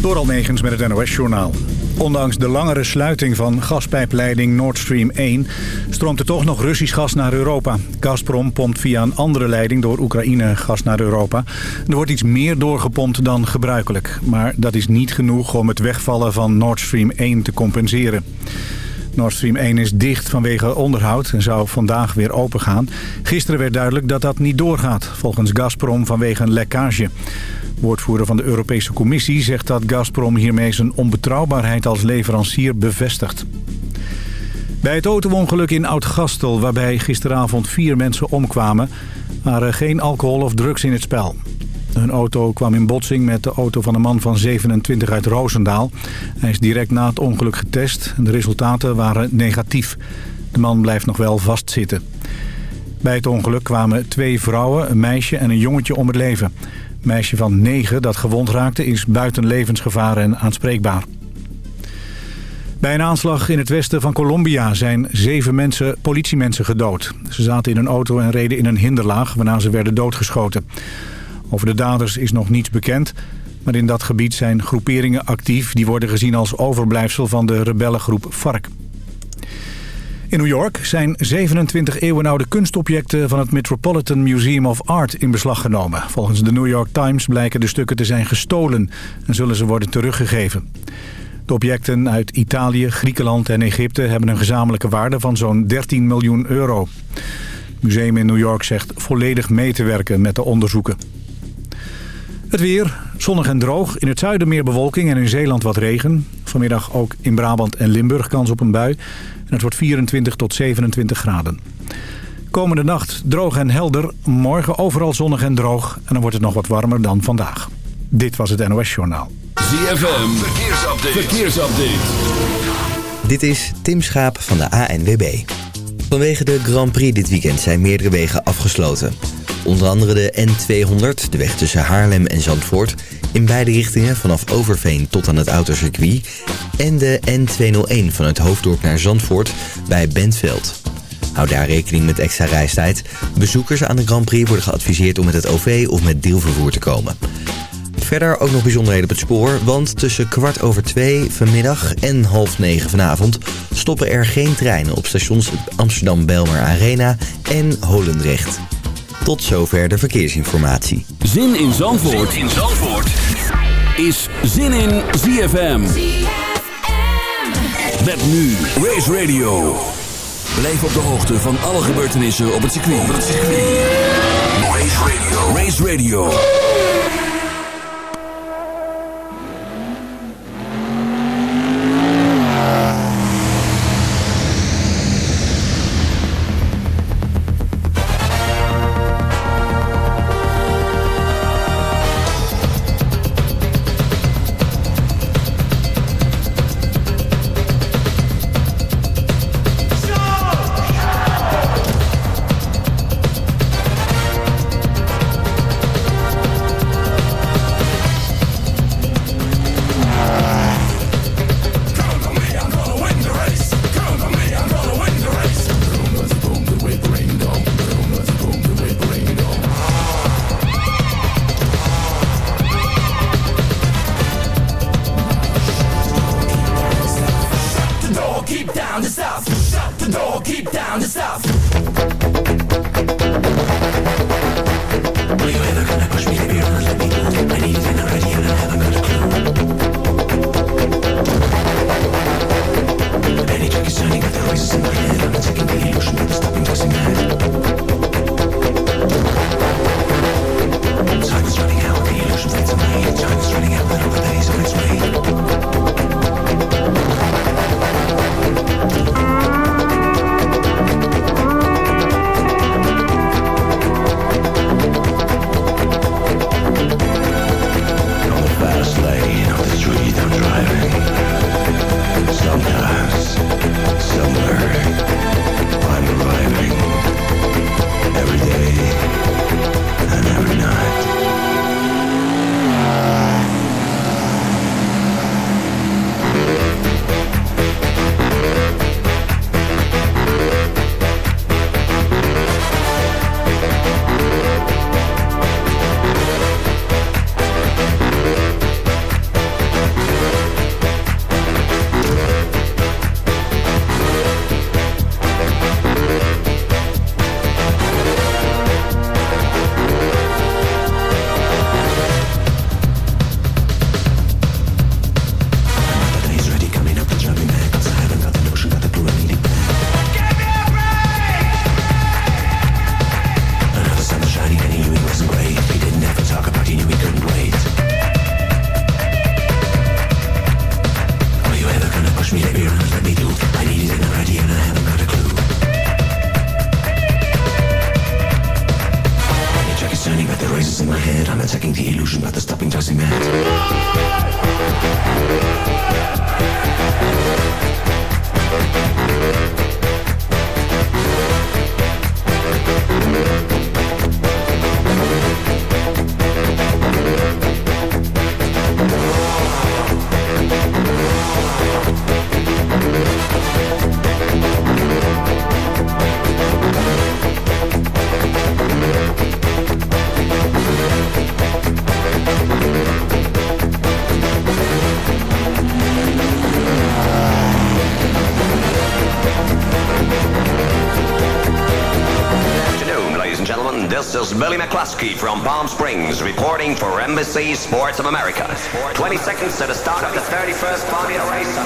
Door Almegens met het NOS-journaal. Ondanks de langere sluiting van gaspijpleiding Nord Stream 1... stroomt er toch nog Russisch gas naar Europa. Gazprom pompt via een andere leiding door Oekraïne gas naar Europa. Er wordt iets meer doorgepompt dan gebruikelijk. Maar dat is niet genoeg om het wegvallen van Nord Stream 1 te compenseren. Nord Stream 1 is dicht vanwege onderhoud en zou vandaag weer opengaan. Gisteren werd duidelijk dat dat niet doorgaat, volgens Gazprom vanwege een lekkage. Woordvoerder van de Europese Commissie zegt dat Gazprom hiermee zijn onbetrouwbaarheid als leverancier bevestigt. Bij het autoongeluk in Oud-Gastel, waarbij gisteravond vier mensen omkwamen... waren geen alcohol of drugs in het spel. Hun auto kwam in botsing met de auto van een man van 27 uit Roosendaal. Hij is direct na het ongeluk getest en de resultaten waren negatief. De man blijft nog wel vastzitten. Bij het ongeluk kwamen twee vrouwen, een meisje en een jongetje om het leven. Een meisje van 9 dat gewond raakte is buiten levensgevaar en aanspreekbaar. Bij een aanslag in het westen van Colombia zijn zeven mensen, politiemensen gedood. Ze zaten in een auto en reden in een hinderlaag waarna ze werden doodgeschoten. Over de daders is nog niets bekend. Maar in dat gebied zijn groeperingen actief... die worden gezien als overblijfsel van de rebellengroep FARC. In New York zijn 27 eeuwenoude kunstobjecten... van het Metropolitan Museum of Art in beslag genomen. Volgens de New York Times blijken de stukken te zijn gestolen... en zullen ze worden teruggegeven. De objecten uit Italië, Griekenland en Egypte... hebben een gezamenlijke waarde van zo'n 13 miljoen euro. Het museum in New York zegt volledig mee te werken met de onderzoeken. Het weer, zonnig en droog. In het zuiden meer bewolking en in Zeeland wat regen. Vanmiddag ook in Brabant en Limburg kans op een bui. En het wordt 24 tot 27 graden. Komende nacht droog en helder. Morgen overal zonnig en droog. En dan wordt het nog wat warmer dan vandaag. Dit was het NOS Journaal. ZFM, verkeersupdate. verkeersupdate. Dit is Tim Schaap van de ANWB. Vanwege de Grand Prix dit weekend zijn meerdere wegen afgesloten. Onder andere de N200, de weg tussen Haarlem en Zandvoort... in beide richtingen vanaf Overveen tot aan het autocircuit... en de N201 vanuit Hoofddorp naar Zandvoort bij Bentveld. Hou daar rekening met extra reistijd. Bezoekers aan de Grand Prix worden geadviseerd om met het OV of met deelvervoer te komen. Verder ook nog bijzonderheden op het spoor, want tussen kwart over twee vanmiddag en half negen vanavond stoppen er geen treinen op stations Amsterdam Belmer Arena en Holendrecht. Tot zover de verkeersinformatie. Zin in Zandvoort, zin in Zandvoort. is Zin in ZFM. Met nu Race Radio. Blijf op de hoogte van alle gebeurtenissen op het circuit. Race Radio. Race Radio. Shut the door, keep down. The stuff. head. I'm attacking the illusion, but the stopping drives man. From Palm Springs, reporting for Embassy Sports of America. 20 seconds to the start of the 31st Formula race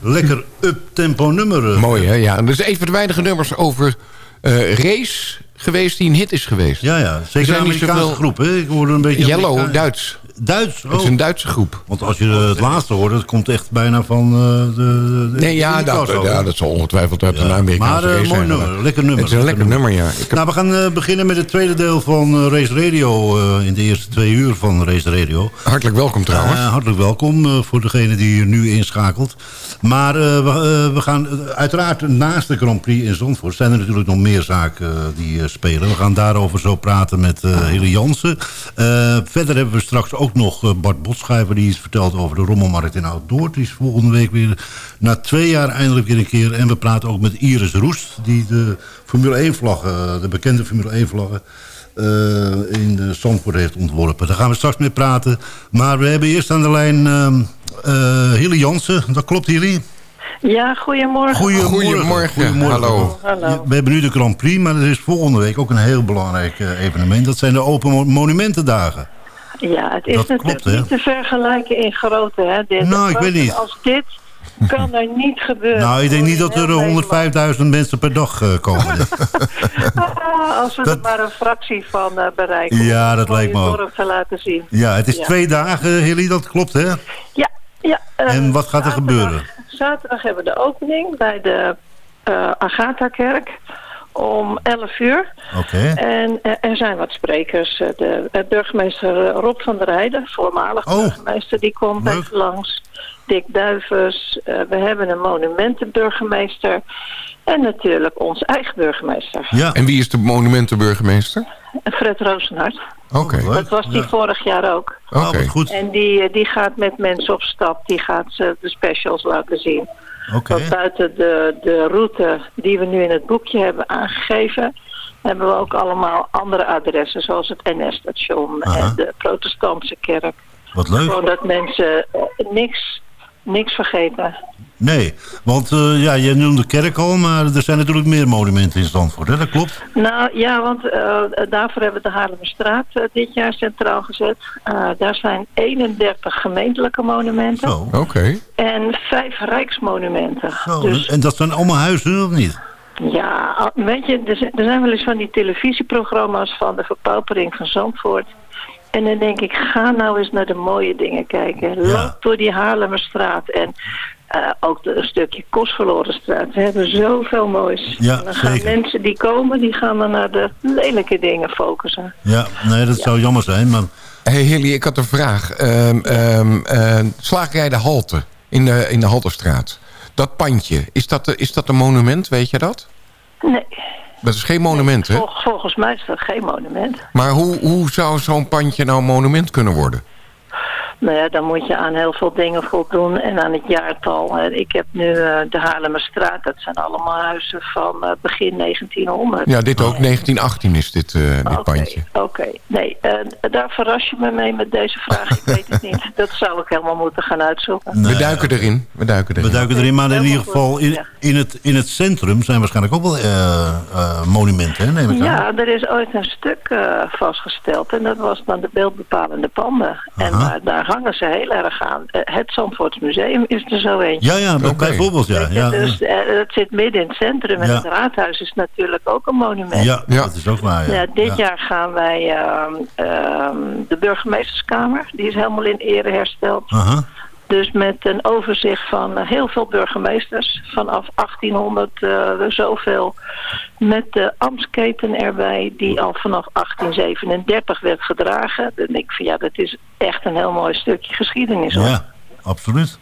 Lekker up-tempo nummer. Eh. Mooi, hè? Ja. Dus even de weinige nummers over uh, race geweest die een hit is geweest. Ja, ja. Zeker een Amerikaanse zoveel... groep, hè? Ik hoorde een beetje... Yellow, Duits. Duits? Het is een Duitse groep. Want als je het laatste hoort, dat komt echt bijna van uh, de, de... Nee, ja, dat, ja, dat zal ongetwijfeld uit ja. een Amerikaanse Maar uh, mooi nummer, lekker nummer. Het is een lekker nummer, ja. Nou, we gaan uh, beginnen met het tweede deel van Race Radio. in de eerste twee uur van Race Radio. Hartelijk welkom trouwens. hartelijk welkom voor degene die hier nu inschakelt. Maar we, we, gaan uiteraard naast de Grand Prix in Zandvoort... zijn er natuurlijk nog meer zaken die spelen. We gaan daarover zo praten met Hille Jansen. verder hebben we straks ook nog Bart Botschijver die iets vertelt over de rommelmarkt in Oud-Doord. Die is volgende week weer na twee jaar eindelijk weer een keer. En we praten ook met Iris Roest, die de Formule 1 vlaggen, de bekende Formule 1 vlaggen... Uh, in de Zandvoort heeft ontworpen. Daar gaan we straks mee praten. Maar we hebben eerst aan de lijn uh, uh, Hilly Jansen. Dat klopt, Hilly? Ja, goedemorgen. Goedemorgen. Goedemorgen. goedemorgen. Hallo. Hallo. We hebben nu de Grand Prix, maar er is volgende week ook een heel belangrijk evenement. Dat zijn de Open Monumentendagen. Ja, het is natuurlijk niet te vergelijken in grootte. Hè, dit. Nou, ik weet niet. Als dit kan er niet gebeuren. Nou, ik denk niet dat er 105.000 mensen per dag uh, komen. ah, als we er maar een fractie van uh, bereiken. Ja, dat lijkt me ook. te laten zien. Ja, het is twee dagen, Hilly, dat klopt, hè? Ja. ja uh, en wat gaat er gebeuren? Zaterdag hebben we de opening bij de Agatha-kerk om 11 uur. Oké. En er zijn wat sprekers. Eh, de, de burgemeester Rob van der Heijden, voormalig oh. burgemeester, die komt even langs. Dick Duivers, uh, we hebben een monumentenburgemeester. En natuurlijk onze eigen burgemeester. Ja. En wie is de monumentenburgemeester? Fred Roosenhart. Oké. Dat was die vorig jaar ook. Oké. Goed. En die, eh, die gaat met mensen op stap. Die gaat ze de specials laten zien. Okay. buiten de, de route die we nu in het boekje hebben aangegeven... hebben we ook allemaal andere adressen, zoals het NS-station en de protestantse kerk. Wat leuk. Gewoon dat mensen eh, niks, niks vergeten. Nee, want uh, ja, je noemde kerk al, maar er zijn natuurlijk meer monumenten in Zandvoort, hè? dat klopt? Nou ja, want uh, daarvoor hebben we de Haarlemmerstraat uh, dit jaar centraal gezet. daar zijn 31 gemeentelijke monumenten. Zo. Oké. En vijf rijksmonumenten. Zo, dus... En dat zijn allemaal huizen, of niet? Ja, weet je, er zijn wel eens van die televisieprogramma's van de verpaupering van Zandvoort. En dan denk ik, ga nou eens naar de mooie dingen kijken. Loop door die Haarlemmerstraat en uh, ook de, een stukje Kostverlorenstraat. We hebben zoveel moois. Ja, dan gaan zeker. mensen die komen, die gaan dan naar de lelijke dingen focussen. Ja, nee, dat zou jammer zijn, maar... hey Hilly, ik had een vraag. Um, um, uh, slagerij de Halte in de, in de Halterstraat. Dat pandje, is dat, is dat een monument, weet je dat? Nee. Dat is geen monument, hè? volgens mij is dat geen monument. Maar hoe, hoe zou zo'n pandje nou een monument kunnen worden? Nou ja, dan moet je aan heel veel dingen voldoen en aan het jaartal. Ik heb nu uh, de Haarlemmerstraat, dat zijn allemaal huizen van uh, begin 1900. Ja, dit ook, 1918 is dit, uh, dit okay, pandje. Oké, nee, daar verras je me mee met deze vraag. Ik weet het niet. Dat zou ik helemaal moeten gaan uitzoeken. Nee. We duiken erin. We duiken erin. We duiken erin, maar in ieder geval in, in, het, in het centrum zijn waarschijnlijk ook wel monumenten, hè, neem ik Ja, er is ooit een stuk vastgesteld en dat was dan de beeldbepalende panden. Aha. En daar hangen ze heel erg aan. Uh, het Zandvoortsmuseum is er zo eentje. Ja, ja, okay. bijvoorbeeld, ja. ja. Dus uh, dat zit midden in het centrum. En Ja. het raadhuis is natuurlijk ook een monument. Ja, Ja. dat is ook waar, ja. Ja, dit Ja. jaar gaan wij ehm, ehm, de burgemeesterskamer. Die is helemaal in ere hersteld. Aha. Dus met een overzicht van eh, heel veel burgemeesters. Vanaf 1800 uh, zoveel. Met de ambtsketen erbij die al vanaf 1837 werd gedragen. Dan denk ik van ja, dat is echt een heel mooi stukje geschiedenis. Hoor. Ja, absoluut.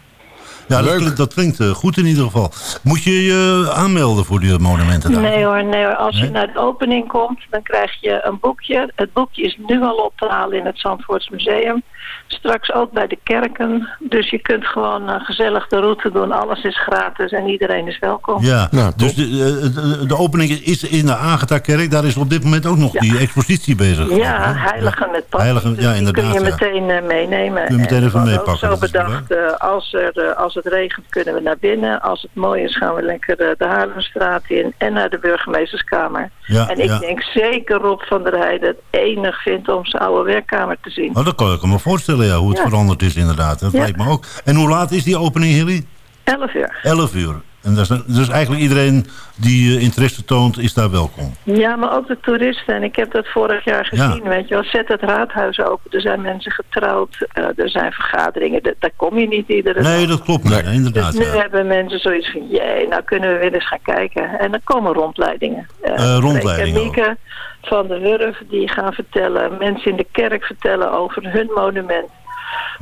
Ja, dat klinkt, dat klinkt uh, goed in ieder geval. Moet je je aanmelden voor die monumenten? Nee hoor, nee hoor. Als nee? je naar de opening komt, dan krijg je een boekje. Het boekje is nu al op te halen in het Zandvoorts Museum. Straks ook bij de kerken. Dus je kunt gewoon uh, gezellig de route doen. Alles is gratis en iedereen is welkom. Ja, nou, dus de, de, de, opening is in de Agatha-kerk. Daar is op dit moment ook nog ja. die expositie bezig. Ja, heiligen met passie. Heiligen, ja, inderdaad. Dus die kun je meteen uh, meenemen. Kun je meteen even meepakken. Zo bedacht, uh, als, er, als het regent kunnen we naar binnen. Als het mooi is gaan we lekker de, de Haarlemstraat in. En naar de burgemeesterskamer. Ja, en ik ja. denk zeker Rob van der Heijden het enig vindt om zijn oude werkkamer te zien. Oh, dat kan ik me voorstellen, ja, hoe het Ja. veranderd is inderdaad. Dat lijkt me ook. En hoe laat is die opening, Hilly? 11 uur. 11 uur. En dat is, dus eigenlijk iedereen die eh, interesse toont, is daar welkom. Ja, maar ook de toeristen. En ik heb dat vorig jaar Ja. gezien. Weet je wel, zet het raadhuis open. Er zijn mensen getrouwd. eh, er zijn vergaderingen. Daar kom je niet iedere Nee, dag. dat klopt. Nee, Dus inderdaad. nu Ja. hebben mensen zoiets van, jee, nou kunnen we weer eens gaan kijken. En dan komen rondleidingen. Eh, Eh, rondleidingen Mieke van de Wurf, die gaan vertellen, mensen in de kerk vertellen over hun monument.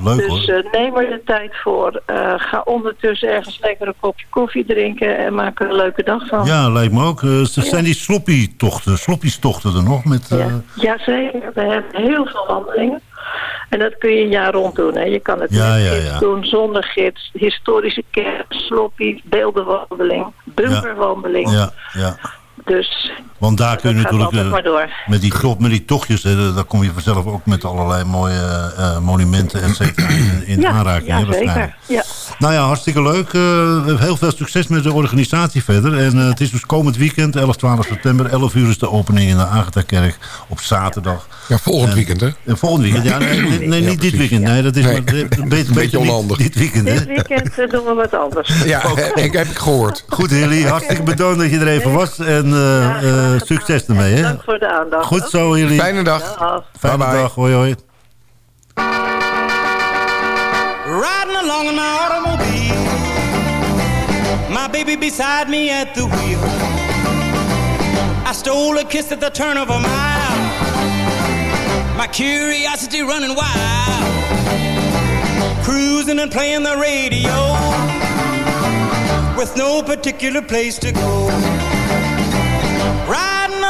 Leuk dus hoor. eh, neem er de tijd voor. Eh, ga ondertussen ergens lekker een kopje koffie drinken en maak er een leuke dag van. Ja, lijkt me ook. Eh, er zijn die sloppy-tochten, sloppies-tochten er nog met... eh, Ja. Jazeker, we hebben heel veel wandelingen. En dat kun je een jaar rond doen. Hè. Je kan het ja. doen, zonder gids. Historische kerk, sloppy, beeldenwandeling, bunkerwandeling. ja, ja. Dus Want daar kun je natuurlijk... eh, met, die, tocht- met die tochtjes, hè, daar kom je vanzelf ook met allerlei mooie eh, monumenten et cetera, in, in aanraking. ja hè, zeker. Ja. Nou ja, hartstikke leuk. Eh, heel veel succes met de organisatie verder. En eh, het is dus komend weekend, 11, 12 september. 11 uur is de opening in de Agatha-kerk op zaterdag. Ja, volgend En- weekend, hè? En volgend weekend, ja. Nee, nee, nee, Ja, niet dit weekend. Nee, dat is Nee. maar, eh, een beetje, Beetje onhandig. Dit weekend, hè. Dit weekend eh, doen we wat anders. Ja, ik heb ik gehoord. Goed, Hilly. Hartstikke bedankt dat je er even was. En eh, eh, gedaan. succes ermee, hè. Dank voor de aandacht. Goed zo, Hilly. Fijne dag. Dag. Fijne dag. Hoi, hoi. Riding along in my automobile. My baby beside me at the wheel. I stole a kiss at the turn of a mile. My curiosity running wild. Cruising and playing the radio. With no particular place to go.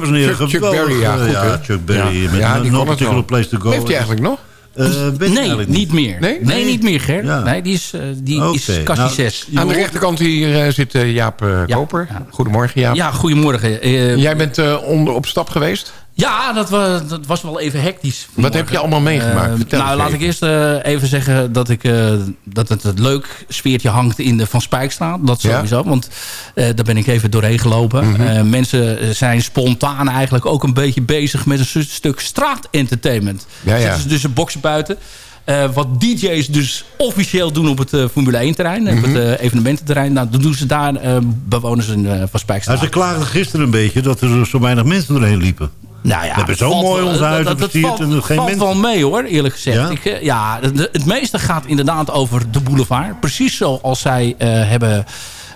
dames en heren. Chuck- Chuck Berry, ja, eh, goed, ja, hè? Chuck Berry. Ja. Met Ja, een die no particular place to go. Heeft hij eigenlijk nog? Eh, ik Nee, eigenlijk niet meer. Nee? Nee, niet meer, Ger. Ja. Nee, die is, eh, die Oké, is kassie nou, 6. je Aan de hoort- rechterkant hier eh, zit eh, Jaap eh, Ja. Koper. Ja. Goedemorgen Jaap. Ja, goedemorgen. Eh, Jij bent eh, onder op stap geweest? Ja, dat, wa- dat was wel even hectisch. Wat heb je allemaal meegemaakt? Eh, Vertel nou, laat even. ik eerst eh, even zeggen dat, ik, eh, dat het een leuk sfeertje hangt in de Van Spijkstraat. Dat Ja. sowieso, want eh, daar ben ik even doorheen gelopen. Mhm. Eh, mensen zijn spontaan eigenlijk ook een beetje bezig met een stu- stuk straatentertainment. Ja, ja. Zetten ze dus een boksen buiten. Eh, wat DJ's dus officieel doen op het Formule 1 terrein. Op Mhm. het eh, evenemententerrein. Nou, dat doen ze daar eh, bewoners in, van Spijkstraat. Ja, ze klaagden gisteren een beetje dat er zo weinig mensen doorheen liepen. Nou ja, We hebben zo mooi ons huis dat- dat valt, en geen valt wel mee hoor, eerlijk gezegd. Ja? Ik, eh, ja, het meeste gaat inderdaad over de boulevard. Precies zoals zij eh, hebben...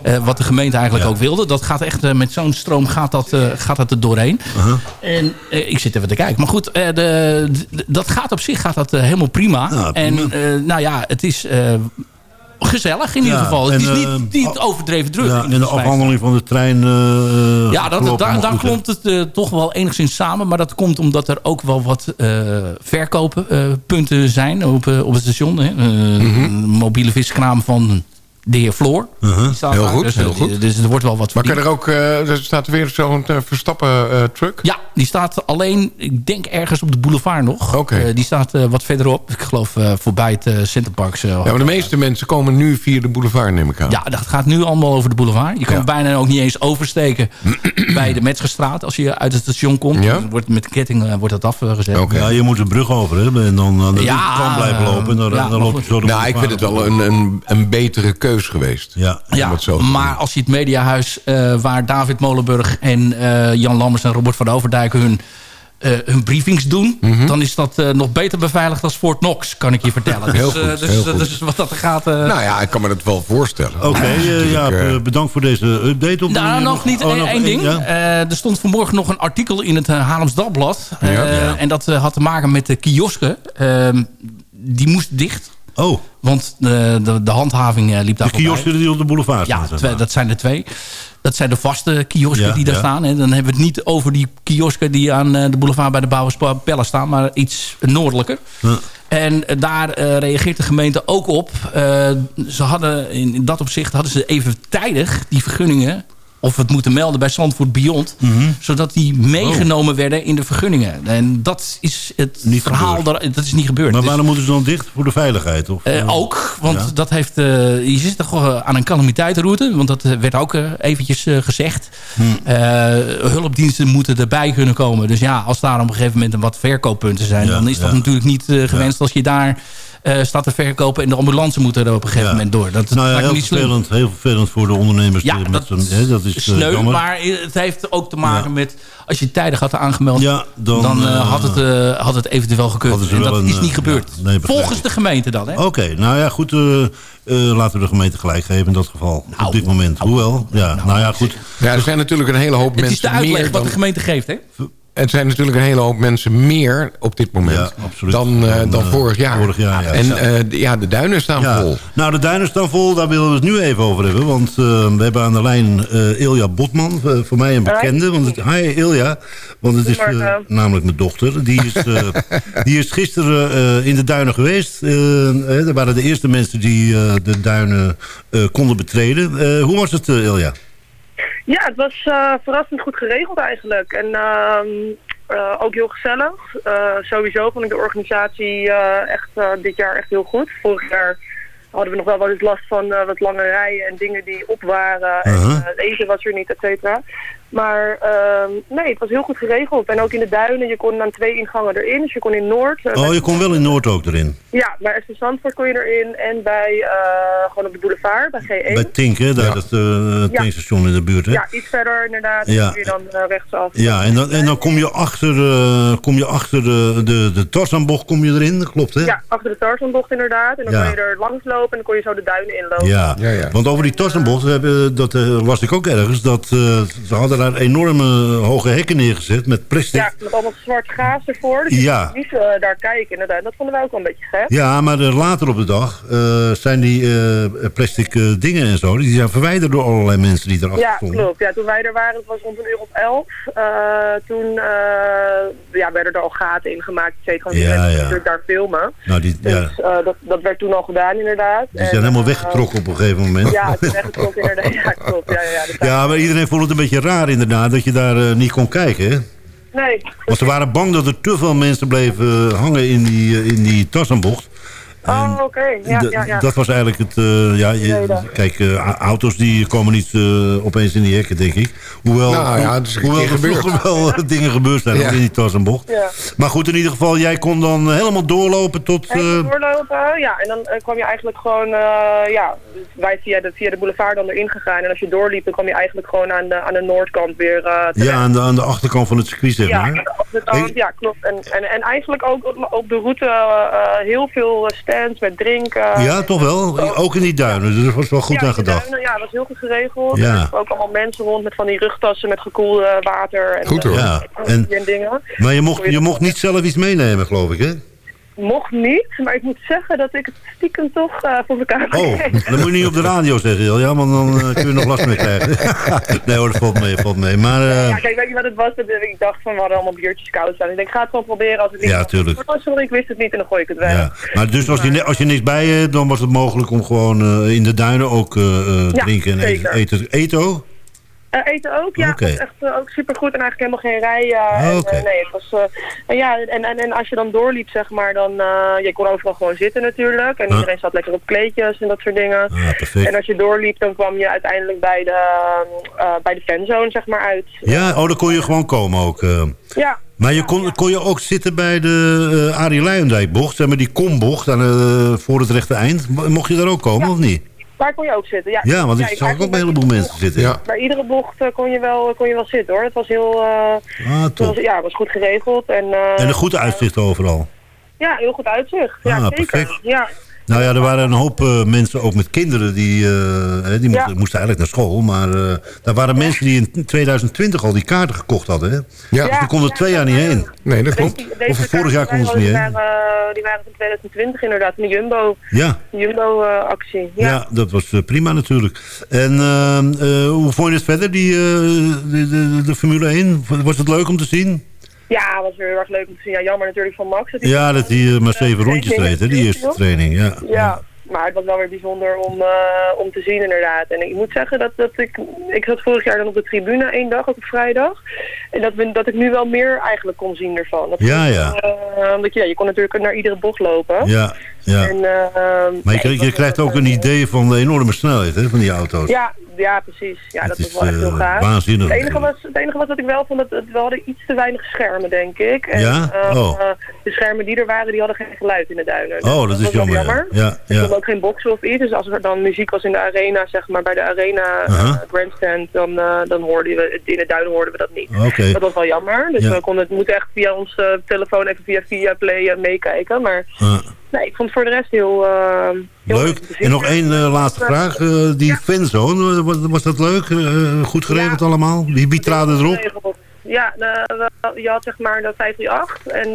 eh, wat de gemeente eigenlijk Ja. ook wilde. Dat gaat echt, met zo'n stroom gaat dat, gaat dat er doorheen. Uh-huh. En ik zit even te kijken. Maar goed, de, de- dat gaat op zich gaat dat, helemaal prima. Ja, en prima. eh, nou ja, het is gezellig in Ja, ieder geval. Het en, is eh, niet, niet overdreven druk. Ja, in en de afhandeling van de trein... eh, Ja, dat, daar, daar hè? klopt het eh, toch wel enigszins samen. Maar dat komt omdat er ook wel wat eh verkooppunten zijn op, op het station. Hè. Eh, Een mobiele viskraam van de heer Floor. Mhm. Heel goed, dus, heel eh, goed. Dus er wordt wel wat Maar kan er ook, eh, er staat weer zo'n eh, Verstappen eh, truck? Ja, die staat alleen, ik denk ergens op de boulevard nog. Oké. Eh, die staat wat verderop. Ik geloof eh, voorbij het eh Centerparks. Ja, maar de meeste mensen komen nu via de boulevard, neem ik aan. Ja, dat gaat nu allemaal over de boulevard. Je kan Ja. bijna ook niet eens oversteken bij de Metzgerstraat als je uit het station komt. Ja? Dan Wordt, met de ketting eh, wordt dat afgezet. Oké. Ja, je moet een brug over hebben en dan aan de Ja, linkerkant blijven lopen. En dan, dan loop je zo de Nou, ik vind het wel een, een, een betere keus geweest. Ja, Ja, maar als je het mediahuis eh, waar David Molenburg en eh, Jan Lammers en Robert van Overdijk hun, eh, hun briefings doen... Mhm. dan is dat eh, nog beter beveiligd als Fort Knox, kan ik je vertellen. Heel dus, eh, goed, dus, heel goed. dus wat dat gaat... eh, Nou ja, ik kan me dat wel voorstellen. Oké, eh, ja, bedankt voor deze update. Op Nou, nog niet oh, één ding. ja? Eh, er stond vanmorgen nog een artikel in het uh, Haarlems Dagblad. Eh, Ja. Ja. En dat had te maken met de kiosken. Ehm, die moest dicht. Oh, Want de, de, de handhaving eh, liep daar de kiosken die op de boulevard staan. Ja, twee- dat zijn er twee. Dat zijn de vaste kiosken Ja, die daar ja. staan. En dan hebben we het niet over die kiosken die aan eh, de boulevard bij de Bouwerspellen staan. Maar iets noordelijker. Ja. En eh, daar eh, reageert de gemeente ook op. Eh, ze hadden in, in dat opzicht hadden ze even tijdig die vergunningen of het moeten melden bij Zandvoort Beyond. Mhm. Zodat die meegenomen werden in de vergunningen. En dat is het Niet verhaal. daar- Dat is niet gebeurd. Maar Dus- waarom moeten ze dan dicht? Voor de veiligheid? Of, eh, eh, ook, want ja. dat heeft, eh, je zit toch wel aan een calamiteitenroute. Want dat eh, werd ook eh, eventjes eh, gezegd. Hm. Eh, hulpdiensten moeten erbij kunnen komen. Dus ja, als daar op een gegeven moment wat verkooppunten zijn... Ja, dan is dat ja. natuurlijk niet eh, gewenst als je daar eh, staat te verkopen... en de ambulance moet er op een gegeven Ja. moment door. Dat, nou ja, heel niet vervelend, heel vervelend voor de ondernemers. Ja, met dat, hè, dat is eh, sneu, jammer. maar het heeft ook te maken Ja. met... als je tijdig had aangemeld, Ja, dan, dan, eh, had, het, eh, had het eventueel gekund. En dat een, is niet gebeurd. ja, nee, begrijp Volgens de gemeente dan, hè? Oké, nou ja, goed. eh, eh, laten we de gemeente gelijk geven in dat geval. Nou, op dit moment. nou, Hoewel, ja, nou, ja, goed. Ja, er zijn natuurlijk een hele hoop Het is de mensen uitleg meer wat de gemeente geeft, hè? Het zijn natuurlijk een hele hoop mensen meer op dit moment Ja, absoluut. dan, eh, Dan, dan eh, vorig jaar. vorig jaar, ja. En eh, ja, de duinen staan Ja. vol. Nou, de duinen staan vol, daar willen we het nu even over hebben. Want eh, we hebben aan de lijn eh, Ilja Botman, voor mij een bekende. Want het, hi Ilja, want het is namelijk mijn dochter. Die is, eh, die is gisteren eh, in de duinen geweest. Er waren de eerste mensen die eh, de duinen eh, konden betreden. Eh, hoe was het, eh, Ilja? Ja, het was eh, verrassend goed geregeld eigenlijk. En eh, ook heel gezellig. Eh, sowieso vond ik de organisatie echt dit jaar echt heel goed. Vorig jaar hadden we nog wel wat eens last van wat lange rijen en dingen die op waren. En Uh-huh. het eten was er niet, et cetera. Maar ehm, nee, het was heel goed geregeld. En ook in de duinen, je kon aan twee ingangen erin. Dus je kon in Noord. eh, Oh, je kon wel in Noord ook erin. Ja, bij SV Zandvoort kon je erin. En bij, eh, gewoon op de boulevard, bij G1. Bij Tink, hè? Daar Ja. dat uh, Ja. tankstation in de buurt, hè? Ja, iets verder inderdaad. Ja. Ja. kun je dan eh, rechtsaf. Ja, en dan, en dan kom je achter, eh, kom je achter de, de, de Tarzanbocht kom je erin, dat klopt hè? Ja, achter de Tarzanbocht inderdaad. En dan Ja. kon je er langs lopen en dan kon je zo de duinen inlopen. Ja. Ja, ja. want over die Tarzanbocht, dat eh, las ik ook ergens, dat eh, ze hadden daar enorme hoge hekken neergezet met plastic. Ja, met allemaal zwart gaas ervoor. Dus Ja. je niet eh, daar kijken inderdaad. Dat vonden wij ook wel een beetje gek. Ja, maar eh, later op de dag eh, zijn die plastic dingen en zo... die zijn verwijderd door allerlei mensen die erachter Ja, stonden. klopt. Ja, toen wij er waren, het was rond een uur of elf. toen ja, werden er al gaten in gemaakt. Want die Ja, mensen ja. daar filmen. Nou, die, ja, Dus eh, dat, dat werd toen al gedaan inderdaad. die zijn helemaal weggetrokken op een gegeven moment. Ja, het is weggetrokken inderdaad. Ja, klopt. Ja, ja, ja, Ja, maar iedereen vond het een beetje raar inderdaad... dat je daar eh, niet kon kijken, hè? Nee, Want ze waren bang dat er te veel mensen bleven hangen in die, eh, in die tassenbocht. Oh, oké. Ja, ja, ja. Dat was eigenlijk het... eh, ja, je- kijk, eh, auto's die komen niet eh, opeens in die hekken, denk ik. Hoewel, Nou ja, hoewel er vroeger wel dingen gebeurd zijn Ja. in die tassenbocht. Ja. Maar goed, in ieder geval, jij kon dan helemaal doorlopen tot... eh, doorlopen, ja. En dan kwam je eigenlijk gewoon, eh, ja, wij via de, via de boulevard dan erin gegaan. En als je doorliep, dan kwam je eigenlijk gewoon aan de, aan de noordkant weer eh ja, aan de, aan de achterkant van het circuit, zeg Ja, maar. aan de achterkant, Hey. ja, klopt. En, en, en eigenlijk ook op, op de route eh, heel veel met drinken. Ja, toch wel. Ook in die duinen. Dus er was wel goed ja, aan gedacht. duinen, ja, dat was heel goed geregeld. Ja. Er liepen ook allemaal mensen rond met van die rugtassen met gekoelde water. En, Goed, hoor. Ja, en, en- dingen. Maar je mocht, je mocht niet zelf iets meenemen, geloof ik, hè? Mocht niet, maar ik moet zeggen dat ik het stiekem toch eh, voor elkaar heb Oh, dat moet je niet op de radio zeggen, Wil. Ja, want dan eh, kun je nog last mee krijgen. nee hoor, dat valt mee, valt mee. Maar eh, Ja, kijk, weet je wat het was? Dat Ik dacht van, we hadden allemaal biertjes koud staan. Ik denk, ik ga het gewoon proberen als het niet... Ja, tuurlijk. Oh, sorry, ik wist het niet en dan gooi ik het weg. ja. maar dus als je, als je niks bij je hebt, dan was het mogelijk om gewoon eh, in de duinen ook eh, eh, Ja, drinken en eten. Eten, eten Eh, eten ook, ja. Echt eh, ook supergoed en eigenlijk helemaal geen rij. eh, en, nee, het was... en ja, en, en, en als je dan doorliep, zeg maar, dan... je kon overal gewoon zitten natuurlijk. En Ah. iedereen zat lekker op kleedjes en dat soort dingen. Ah, perfect. En als je doorliep, dan kwam je uiteindelijk bij de, bij de fanzone, zeg maar, uit. Ja, oh, dan kon je gewoon komen ook. Ja, Maar je kon, kon je ook zitten bij de uh, Arie Luijendijk-bocht, zeg maar die kombocht aan, voor het rechte eind. Mocht je daar ook komen Ja. of niet? Daar kon je ook zitten. Ja, Ja, want ik zag ook een heleboel mensen zitten. Ja. Bij iedere bocht eh, kon, je wel, kon je wel zitten hoor. Het was heel... eh, Ah, top. ja, het was goed geregeld. En, eh, En een goed uitzicht overal. Ja, heel goed uitzicht. Ja, Ah, zeker. Ja. Nou ja, er waren een hoop eh, mensen, ook met kinderen, die, eh, hè, die moesten, Ja. moesten eigenlijk naar school. Maar eh daar waren mensen die in 2020 al die kaarten gekocht hadden. Hè? Ja. Dus die konden ja, twee jaar niet heen. Nee, dat klopt. Deze, Of vorig jaar konden ze niet heen. waren, eh, die waren van 2020 inderdaad, in de Jumbo, Ja, Jumbo eh, actie. ja. Ja. dat was prima natuurlijk. En hoe vond je het verder, die, eh, de, de, de Formule 1? Was het leuk om te zien? Ja, was weer heel erg leuk om te zien. Ja, jammer natuurlijk van Max. dat hij- Ja, dat hij eh, maar zeven rondjes reed, hè, die eerste training. Ja. Ja, maar het was wel weer bijzonder om, eh, om te zien inderdaad. En ik moet zeggen dat, dat ik... Ik zat vorig jaar dan op de tribune één dag, ook op vrijdag. En dat, we, dat ik nu wel meer eigenlijk kon zien ervan. Dat Ja, ja. omdat je, ja, je kon natuurlijk naar iedere bocht lopen. Ja, ja. En, eh, Maar je, ja, krijgt- ik je was- krijgt ook een idee van de enorme snelheid hè, van die auto's. Ja, ja, precies. Ja, Het dat is, was wel echt heel eh, gaaf. waanzinnig. Het enige, was, het enige was dat ik wel vond dat het, we hadden iets te weinig schermen, denk ik. En, Ja? eh, Oh. eh, de schermen die er waren, die hadden geen geluid in de duinen. Oh, dat is was wel jammer. Ja, Er ja. stond ook geen boxen of iets. Dus als er dan muziek was in de arena, zeg maar, bij de arena eh, grandstand, dan, eh, dan hoorden we, in de duinen hoorden we dat niet. Oké. Dat was wel jammer. Dus Ja. we konden het moeten echt via onze telefoon even via via Play eh, meekijken. Maar. Nee, ik vond het voor de rest heel, eh, heel Leuk. En nog één eh, laatste vraag. Eh, die Ja. fanzone, was, was dat leuk? Goed geregeld Ja. allemaal? Wie, wie traden erop? Ja, je had zeg maar de 538 en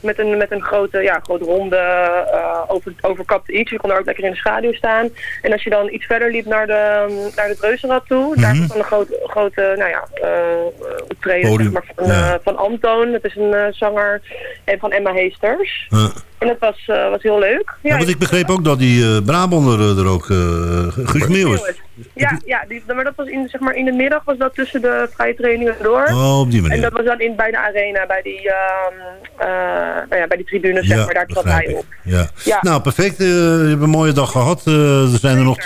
met, een, met een grote, ja, grote ronde over, overkapt iets. Je kon daar ook lekker in de schaduw staan. En als je dan iets verder liep naar de, naar de Reuzenrad toe, daar was dan een grote, grote nou ja, optreden Podium, zeg maar, van, ja. van Antoon, dat is een zanger, en van Emma Heesters. En dat was, eh, was heel leuk. Ja, want ik begreep ook dat die eh Brabander eh, er ook... eh Guus Meeuwis. Ja, ja die, maar dat was in, zeg maar, in de middag was dat tussen de vrije trainingen door. Oh, op die En dat was dan in, bij de arena, bij die, ehm eh, nou ja, bij die tribune, zeg maar, daar trad begrijp hij op. Ja. Ja. Nou, perfect. Eh, je hebt een mooie dag gehad. Eh, er zijn er nog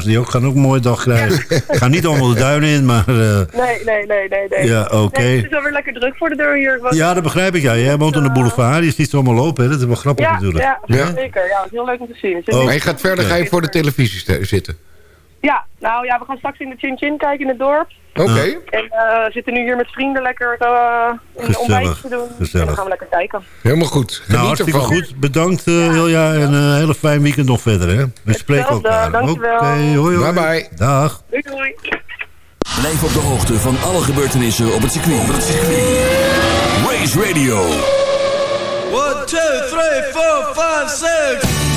200.000 die ook gaan ook een mooie dag krijgen. gaan niet allemaal de duinen in, maar... eh, Nee, nee, nee, nee. nee. Ja, oké. Nee, het is wel weer lekker druk voor de deur hier. Ja, dat begrijp ik. Ja. Jij woont aan de boulevard. Je ziet ze allemaal lopen. Hè. Dat is wel grappig ja, natuurlijk. ja, Ja? zeker. Ja, heel leuk om te zien. Oh. Maar je gaat verder, ga je voor de televisie zitten. Ja, nou ja, we gaan straks in de Chin Chin kijken in het dorp. Oké. Okay. En uh, zitten nu hier met vrienden lekker uh, een ontbijtje te doen. Gezellig. En dan gaan we lekker kijken. Helemaal goed. Nou, hartstikke ervan. goed. Bedankt uh, ja. Hilja en een hele fijn weekend nog verder. Hè. We spreken elkaar. Dankjewel. Okay, hoi, hoi. Bye bye. Dag. Doei doei. Blijf op de hoogte van alle gebeurtenissen op het circuit. Op het circuit. Race Radio. 1, 2, 3, 4, 5, 6...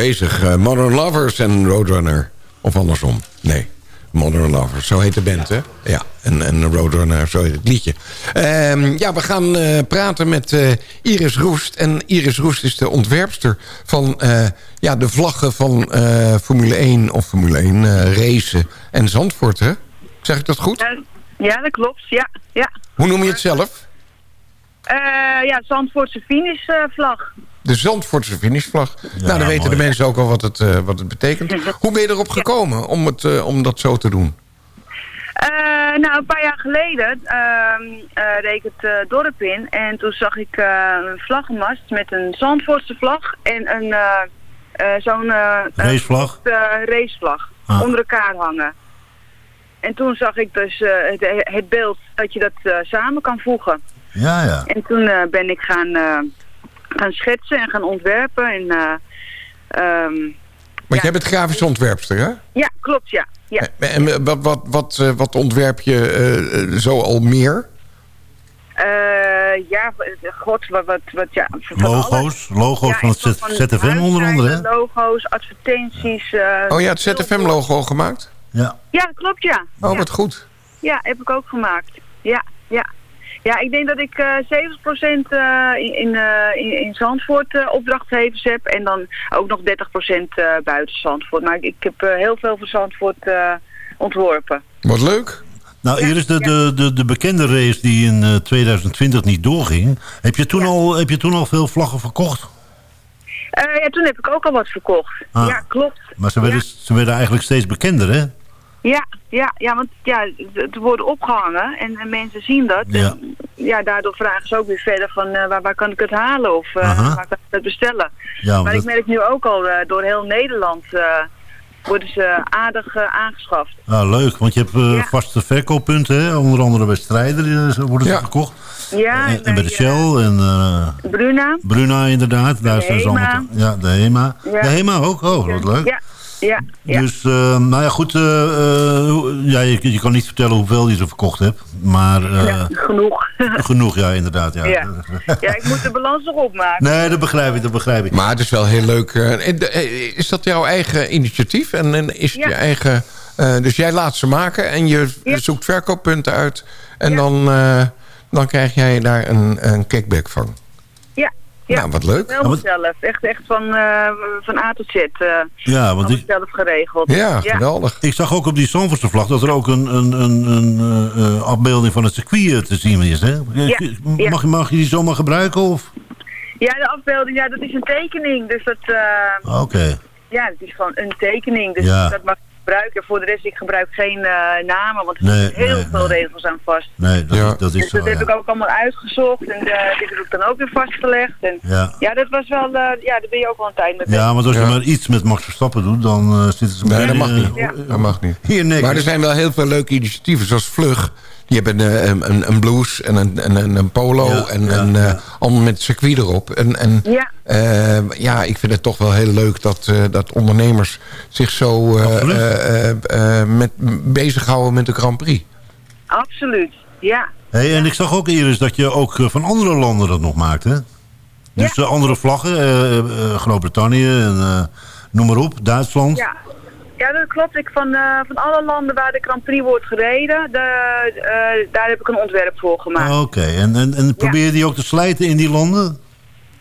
bezig. Eh, Modern Lovers en Roadrunner. Of andersom. Nee. Modern Lovers, zo heet de band, hè? Ja, en, en Roadrunner, zo heet het liedje. Ehm, ja, we gaan eh, praten met eh, Iris Roest. En Iris Roest is de ontwerpster van ja, de vlaggen van Formule 1 of Formule 1 racen en Zandvoort, hè? Zeg ik dat goed? Ja, dat klopt, ja. ja. Hoe noem je het zelf? ja, Zandvoortse finish vlag de Zandvoortse finishvlag. Nou, dan weten de mensen ook al wat het, eh, wat het betekent. Hoe ben je erop gekomen om, het, eh, om dat zo te doen? Eh, nou, een paar jaar geleden ehm, reed ik het dorp in. En toen zag ik een vlaggenmast met een Zandvoortse vlag en een zo'n... racevlag? racevlag. Ah. Onder elkaar hangen. En toen zag ik dus het, het, beeld dat je dat samen kan voegen. Ja, ja. En toen ben ik gaan gaan schetsen en gaan ontwerpen. En, eh, ehm, Want jij bent grafisch ontwerpster, hè? ja, klopt, ja. ja. En eh, wat, wat, wat, eh, wat ontwerp je eh, zo al meer? Eh, ja, god, wat, wat, wat ja. van. Logo's, logo's Ja, van het van ZFM onder andere, hè? Logo's, advertenties. eh, Oh ja, het ZFM-logo al gemaakt? Ja. Ja, dat klopt, ja. Oh, ja. wat goed. Ja, heb ik ook gemaakt. Ja, ja. Ja, ik denk dat ik eh 70% eh, in, in, eh, in, in Zandvoort eh, opdrachtgevers heb. En dan ook nog 30% eh, buiten Zandvoort. Maar ik, ik heb eh, heel veel voor Zandvoort eh, ontworpen. Wat leuk. Nou, hier is de, de, de, de bekende race die in eh, 2020 niet doorging. Heb je, toen al, heb je toen al veel vlaggen verkocht? Eh, ja, toen heb ik ook al wat verkocht. Ah. Ja, klopt. Maar ze werden, Ja. ze werden eigenlijk steeds bekender, hè? Ja, ja, ja, want ja, het worden opgehangen en, en mensen zien dat. Ja. En, ja, daardoor vragen ze ook weer verder van eh, waar, waar kan ik het halen of eh, waar kan ik het bestellen. Ja, maar dat- ik merk nu ook al eh, door heel Nederland eh, worden ze aardig aangeschaft. Ah, leuk, want je hebt Ja. vaste verkooppunten, hè? Onder andere bij Strijder worden ze Ja. verkocht. Ja, en, en bij de Shell en eh, Bruna. Bruna inderdaad. Daar De zijn ze Hema. allemaal te- Ja, de HEMA. Ja. De HEMA ook? Oh, wat leuk. Ja, ja. Dus, eh, nou ja, goed. eh, eh, ja, je, je kan niet vertellen hoeveel je ze verkocht hebt. Maar eh, Ja, genoeg. genoeg, ja, inderdaad. Ja. Ja. ja, ik moet de balans nog opmaken. Nee, dat begrijp ik, dat begrijp ik. Maar het is wel heel leuk. Is dat jouw eigen initiatief? En, en is het Ja. je eigen... eh, dus jij laat ze maken en je Ja. zoekt verkooppunten uit. En Ja. dan, eh, dan krijg jij daar een, een kickback van. Ja. Nou, wat leuk. Wel zelf. Echt, echt van, eh, van A tot Z. eh Ja, want ik, zelf geregeld. Ja, geweldig. ik zag ook op die Zandvoortse vlag dat er ook een, een, een, een eh, eh, afbeelding van het circuit te zien is. Hè? Ja, ja. Mag, mag je die zomaar gebruiken? Of? Ja, de afbeelding, ja, dat is een tekening. Dus dat, eh, Oké. ja, het is gewoon een tekening. Dus Ja. dat mag Voor de rest, ik gebruik geen eh, namen, want er Nee, zitten heel nee, veel nee. regels aan vast. Nee, dat, Ja. dat is Dus zo, dat heb ja. ik ook allemaal uitgezocht en eh, dit heb ik dan ook weer vastgelegd. En, Ja. ja, dat was wel, eh, ja, daar ben je ook wel een tijd mee bezig. Ja, want als je maar iets met Max Verstappen doet, dan eh, zitten ze Nee, dat mag niet. Ja. Dat mag niet. Hier nek. Maar er zijn wel heel veel leuke initiatieven, zoals Vlug. Die hebben eh, een, een, een blues en een, en een, een polo Ja, en ja, een, eh, ja. allemaal met circuit erop. En, en Ja. eh, ja, ik vind het toch wel heel leuk dat, eh, dat ondernemers zich zo eh, eh, eh, eh, met, bezighouden met de Grand Prix. Absoluut, ja. Hey, en ik zag ook Iris dat je ook van andere landen dat nog maakt, hè? Dus Ja. andere vlaggen, eh, eh, Groot-Brittannië en eh, noem maar op, Duitsland. Ja. Ja, dat klopt. Ik van, eh, van alle landen waar de Grand Prix wordt gereden, de, eh, daar heb ik een ontwerp voor gemaakt. Ah, Oké, en, en, en probeer je die ook te slijten in die landen?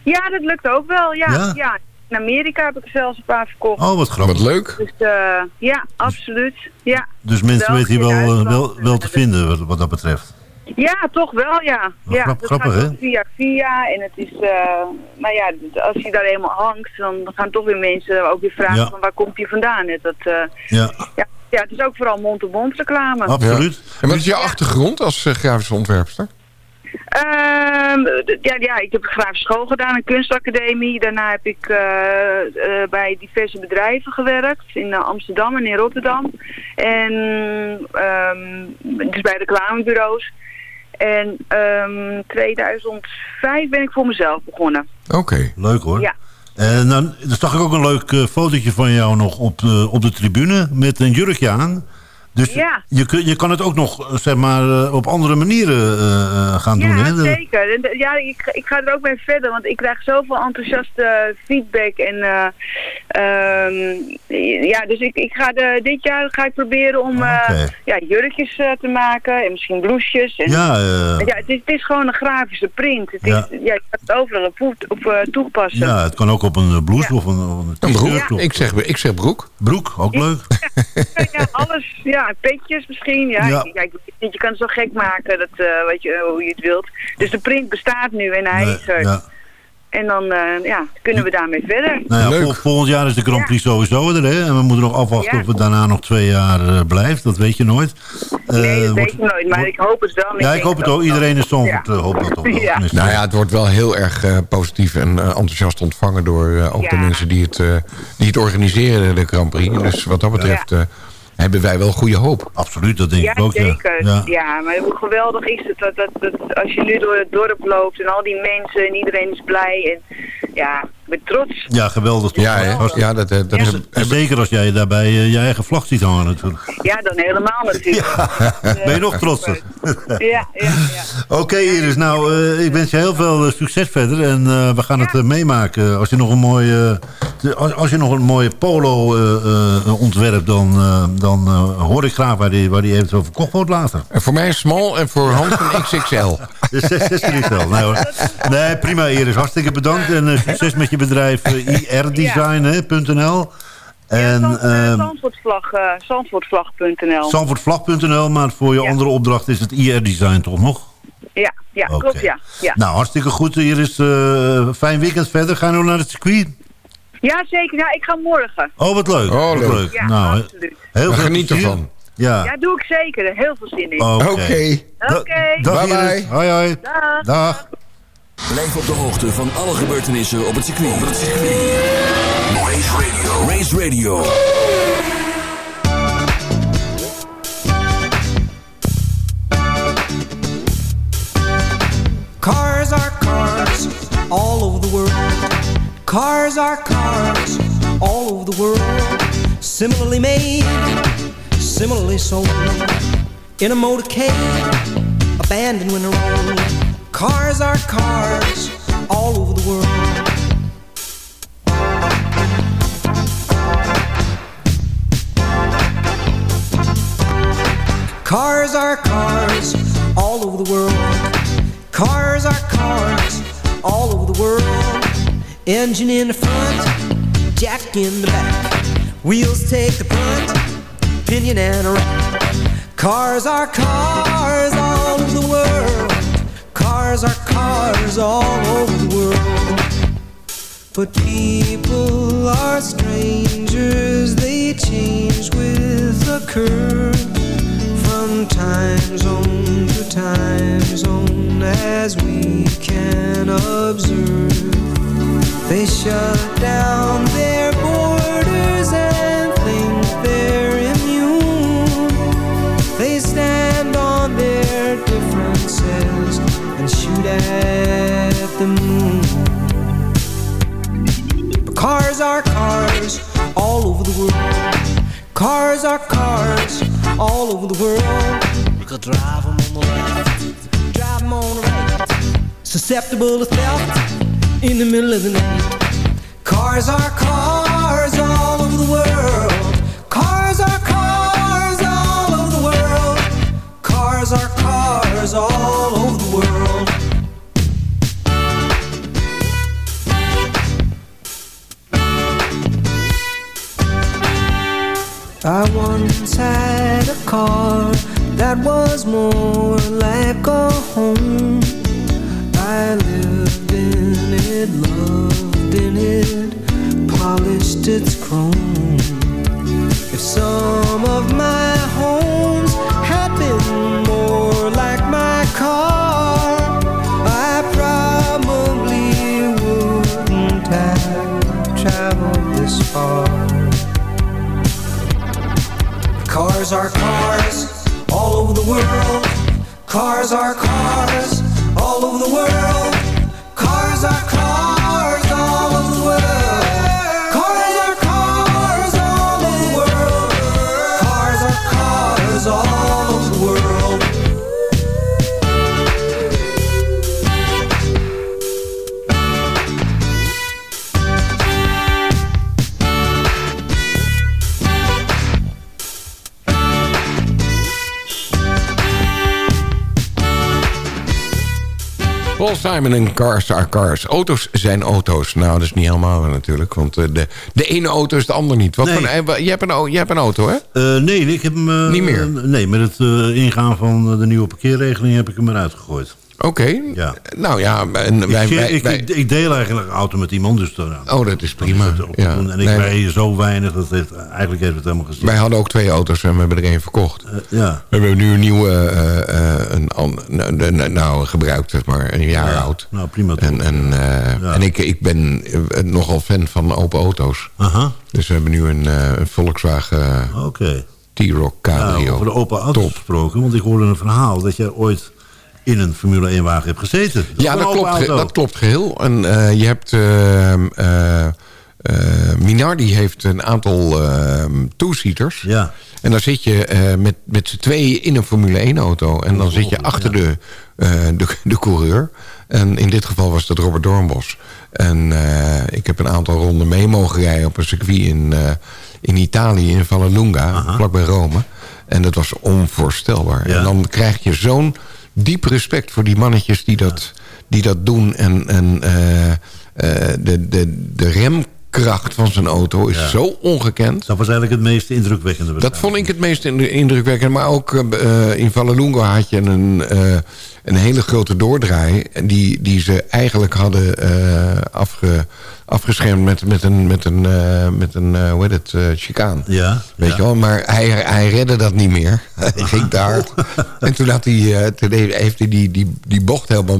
Ja, dat lukt ook wel, ja. Ja? ja. In Amerika heb ik er zelfs een paar verkocht. Oh, wat grappig. Wat leuk. Dus eh, ja, absoluut. Ja. Dus mensen weten je wel, wel, wel te vinden wat, wat dat betreft. Ja, toch wel, ja. Ja grap- dat grappig, gaat hè? ook via via. En het is, eh, nou ja, als je daar eenmaal hangt, dan gaan toch weer mensen ook weer vragen Ja. van waar komt je vandaan? En dat, eh, Ja, ja, ja, het is ook vooral mond-op-mond reclame. absoluut. En wat is je achtergrond als eh, grafische ontwerpster? Ehm, ja, ja, ik heb een grafische school gedaan, een kunstacademie. Daarna heb ik eh, eh, bij diverse bedrijven gewerkt in Amsterdam en in Rotterdam. En ehm, dus bij reclamebureaus. En ehm 2005 ben ik voor mezelf begonnen. Oké. Leuk hoor. Ja. En dan, dan zag ik ook een leuk eh, fotootje van jou nog op de, op de tribune met een jurkje aan. Dus Ja. je, kun- je kan het ook nog eh, zeg maar, eh, op andere manieren eh, eh, gaan doen. Ja, Hè? De- zeker. Ja, ik, ik ga er ook mee verder, want ik krijg zoveel enthousiaste feedback. En, eh, ehm, ja, dus ik, ik ga de, dit jaar ga ik proberen om eh, Oké. ja, jurkjes eh, te maken en misschien blouses. En, Ja, ja het, is, het is gewoon een grafische print. Het is, Ja. ja. je kan het overal op, op eh, toepassen. ja, het kan ook op een blouse Ja. of een, of Een een broek? Ik, zeg, ik zeg broek. Broek, ook leuk. Ja, alles. Ja, petjes misschien. Ja, je kan het zo gek maken dat, eh, weet je, hoe je het wilt. Dus de print bestaat nu en hij Nee, is er. ja. En dan eh, ja, kunnen we daarmee verder. Nou ja, Leuk. vol- volgend jaar is de Grand Prix sowieso er. Hè? En we moeten nog afwachten Ja. of het daarna nog twee jaar eh, blijft. Dat weet je nooit. Nee, Eh, dat weet wordt- ik nooit, maar ik hoop het wel. Ja, ik hoop het ook. Iedereen in Zandvoort Ja. hoopt dat wel. Tenminste. Nou ja, het wordt wel heel erg eh, positief en enthousiast ontvangen door eh, ook de mensen die het, eh, die het organiseren, de Grand Prix. Dus wat dat betreft, eh, hebben wij wel goede hoop. Absoluut, dat denk Ja, ik ook. Ja. zeker. Ja. Ja. maar hoe geweldig is het dat, dat, dat als je nu door het dorp loopt en al die mensen en iedereen is blij. En ja, ik ben trots. Ja, geweldig. Ja, hè? ja dat, dat, dat En- en zeker als jij daarbij eh, je eigen vlag ziet hangen natuurlijk. Ja, dan helemaal natuurlijk. Ben je nog trotser? Ja, ja, ja. Oké Iris, nou eh, ik wens je heel veel eh, succes verder en eh, we gaan het eh, meemaken. Als je nog een mooie, eh, als, als je nog een mooie polo eh, eh, ontwerpt, dan, eh, dan eh, hoor ik graag waar die, waar die eventueel verkocht wordt later. En voor mij is small en voor Hans een XXL. Dus 6 wel. Nee, hoor. nee, prima Iris, hartstikke bedankt en eh, succes met je bedrijf eh, irdesign.nl en Uh, eh, Zandvoortvlag, eh, Zandvoortvlag.nl. zandvoortvlag.nl, maar voor je andere opdracht is het IR-design toch nog? Ja, ja klopt ja. ja. Nou, hartstikke goed. Hier is eh fijn weekend verder. Ga je nog naar het circuit? Ja, zeker. Ja, ik ga morgen. Oh, wat leuk. Oh, wat leuk. Ja, nou, absoluut. heel We veel genieten plezier. ervan. Ja. Ja, doe ik zeker. Heel veel zin in. Oké. Oké. Dag Bye bye. Hoi, hoi. Dag. Dag. Blijf op de hoogte van alle gebeurtenissen op het circuit. Op het circuit. Race Radio. Race Radio. Cars are cars all over the world. Cars are cars all over the world. Similarly made, similarly sold. In a motorcade, abandoned when road. Cars are cars all over the world. Cars are cars all over the world. Cars are cars all over the world. Engine in the front, jack in the back. Wheels take the front, pinion and a. Cars are cars all over the world. Cars are cars all over the world. But people are strangers, they change with the curve from time zone to time zone as we can observe. They shut down their borders at the moon. But cars are cars all over the world. Cars are cars all over the world. You could drive them on the left, drive them on the right. Susceptible to theft in the middle of the night. Cars are cars all over the world. Cars are cars all over the world. Cars are cars all over the world. I once had a car that was more like a home. I lived in it, loved in it, polished its chrome. If some all over the world. Cars are cars Paul Simon en Cars are Cars. Auto's zijn auto's. Nou, dat is niet helemaal waar natuurlijk. Want eh, de, de ene auto is de ander niet. Wat Nee. een, eh, jij, hebt een, jij hebt een auto, hè? Eh, nee, ik heb hem... Niet meer? Nee, met het ingaan van de nieuwe parkeerregeling heb ik hem eruit gegooid. Oké. Ja. Nou ja, en wij, ik, wij, ik, wij- ik, ik deel eigenlijk een auto met iemand, dus dan, Oh, dat is prima. dan is het op- Ja. En ik Nee, rij zo weinig, dat heeft, eigenlijk heeft het helemaal gezien. wij hadden ook twee auto's en we hebben er één verkocht. ja. We hebben nu een nieuwe, eh, eh, een, an- nou, nou, nou, gebruikt, zeg maar, een jaar Ja, oud. nou, prima toch. En, en, eh, en ik, ik ben eh, nogal fan van open auto's. Aha. Dus we hebben nu een, eh, een Volkswagen Oké. T-Rock Ja, Cabrio. over de open auto's gesproken. Want ik hoorde een verhaal dat jij ooit in een Formule 1 wagen hebt gezeten. Ja, dat klopt, dat klopt geheel. En eh, je hebt... eh, Minardi heeft een aantal two-seaters. Ja. En dan zit je met, met z'n tweeën in een Formule 1 auto. En dan zit je achter de, de, de coureur. En in dit geval was dat Robert Doornbos. En ik heb een aantal ronden mee mogen rijden op een circuit in, in Italië, in Vallelunga, vlakbij Rome. En dat was onvoorstelbaar. En dan krijg je zo'n diep respect voor die mannetjes die dat, die dat doen. En, en eh, eh, de, de, de remkracht van zijn auto is Ja. zo ongekend. Dat was eigenlijk het meest indrukwekkende. Dat vond ik het meest in- indrukwekkend. Maar ook eh, in Vallelunga had je een, eh, een hele grote doordraai... Die, die ze eigenlijk hadden afge, afgeschermd met, met een, met een, met een hoe heet het, chicaan. Ja, Weet ja. je wel, maar hij, hij redde dat niet meer. Hij ging hard. en toen, had hij, toen heeft hij die, die, die bocht helemaal...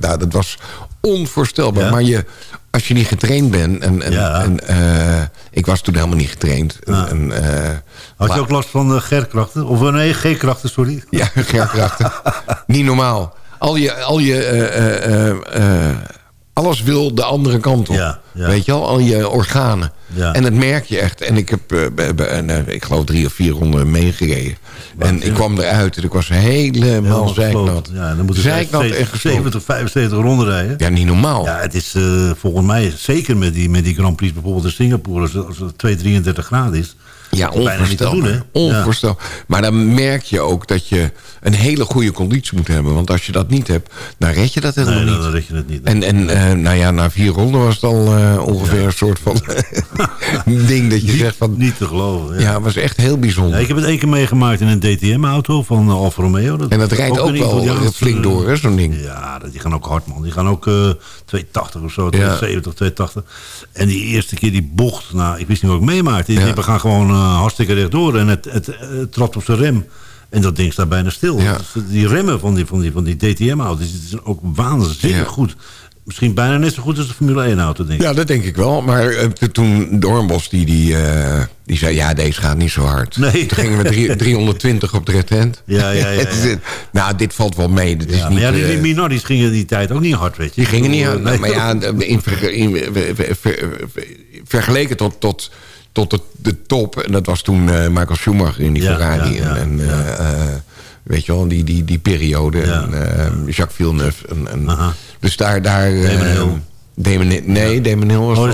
Nou, dat was onvoorstelbaar. Ja. Maar je, als je niet getraind bent... En, en, Ja. en, eh, ik was toen helemaal niet getraind. En, eh, Had je ook last van uh, G-krachten? Of nee, G-krachten, sorry. Ja, gerkrachten. niet normaal. Al je... Al je eh, eh, eh, eh, alles wil de andere kant op. Ja, ja. Weet je wel? Al je organen. Ja. En dat merk je echt. En ik heb, eh, eh, ik geloof, drie of vier ronden meegereden. En ik kwam eruit en ik was helemaal zeiknat. gesloten. Ja, dan Zeiknat en 70, gesloopt. 70, 75 ronden rijden. Ja, niet normaal. Ja, het is eh, volgens mij, zeker met die, met die Grand Prix bijvoorbeeld in Singapore... als het, als het 2, 33 graden is... Ja, onvoorstelbaar. Onvoorstelbaar. Maar dan merk je ook dat je een hele goede conditie moet hebben. Want als je dat niet hebt, dan red je dat helemaal Nee, niet. dan red je het niet. En, en eh, nou ja, na vier ronden was het al eh, ongeveer een soort van ding dat je zegt van... Niet te geloven. Ja, het was echt heel bijzonder. Ja, ik heb het één keer meegemaakt in een DTM-auto van uh, Alfa Romeo. en dat rijdt ook, wel flink door, hè, zo'n ding. Ja, dat- die gaan ook hard, man. Die gaan ook eh 280 of zo, Ja. 270, 280. En die eerste keer die bocht, nou, ik wist niet wat ik meemaakte. Die we gaan gewoon eh, hartstikke rechtdoor en het, het, het trapt op zijn rem. En dat ding staat bijna stil. Ja. Dus die remmen van die, van die, van die DTM-auto's zijn ook waanzinnig Ja. goed. Misschien bijna net zo goed als de Formule 1-auto, denk ik. Ja, dat denk ik wel. Maar eh, to- toen Doornbos die, die, eh, die zei... ja, deze gaat niet zo hard. Nee. Toen gingen we drie- 320 op de retent. Ja, ja, ja, ja. nou, dit valt wel mee. Dit is Ja, maar niet, ja, die, eh, die Minardis gingen die tijd ook niet hard, weet je. Die gingen niet aan. Nee. Maar ja, in, ver- in, ver- ver- vergeleken tot, tot, tot de, de top... en dat was toen eh, Michael Schumacher in die Ja, Ferrari... ja, ja, en, eh, eh, weet je wel, die, die, die periode. Ja. En, eh, Jacques Villeneuve. En, en, dus daar... daar eh, Damon Hill. Damon Hill- nee, Damon Hill was, Oh,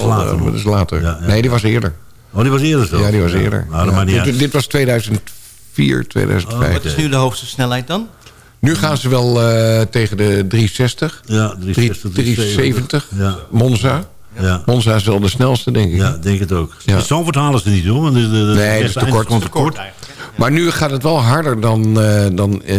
dat is later dat is. Nee, die was eerder. Oh, die was eerder zo? Ja, die was Ja. eerder. Nou, dit, dit was 2004, 2005. Wat is nu de hoogste snelheid dan? Nu gaan ze wel eh, tegen de 360. Ja, 360, 370. Ja. Monza. Ja. Monza is wel de snelste, denk ik. Ja, denk het ook. Ja. Ja. Zandvoort halen ze niet, hoor. Want de, de, de Nee, dat is te kort. te kort. Maar nu gaat het wel harder dan, eh, dan eh,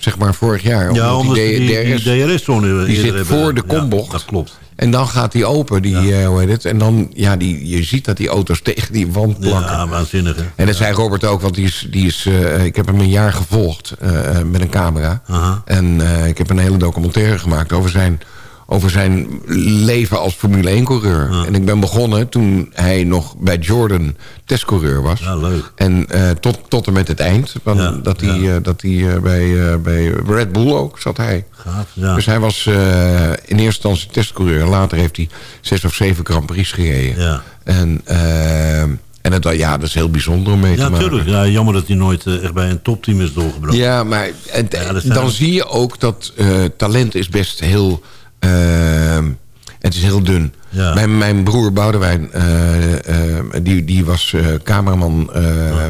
zeg maar vorig jaar. Ja, omdat die, die, die, DRS, DRS-zone die zit voor de kombocht. dat klopt. En dan gaat die open, die, eh, hoe heet het? En dan, ja, die, je ziet dat die auto's tegen die wand plakken. Ja, waanzinnig, hè. En dat zei Robert ook, want die is, die is, eh, ik heb hem een jaar gevolgd eh, eh, met een camera. Aha. En eh, ik heb een hele documentaire gemaakt over zijn, over zijn leven als Formule 1-coureur. En ik ben begonnen toen hij nog bij Jordan testcoureur was. Ja, leuk. En eh, tot, tot en met het eind. Want Ja, dat hij, eh, dat hij eh, bij, bij Red Bull ook zat hij. Gaaf, ja. Dus hij was in eerste instantie testcoureur. Later heeft hij zes of zeven Grand Prix gereden. Ja. En, en het, ja, dat is heel bijzonder om mee Ja, te maken. natuurlijk. Ja, jammer dat hij nooit echt bij een topteam is doorgebroken. Ja, maar Ja, zijn- dan zie je ook dat talent is best heel... eh, het is heel dun. Ja. Mijn, mijn broer Boudewijn, eh, eh, die, die was eh, cameraman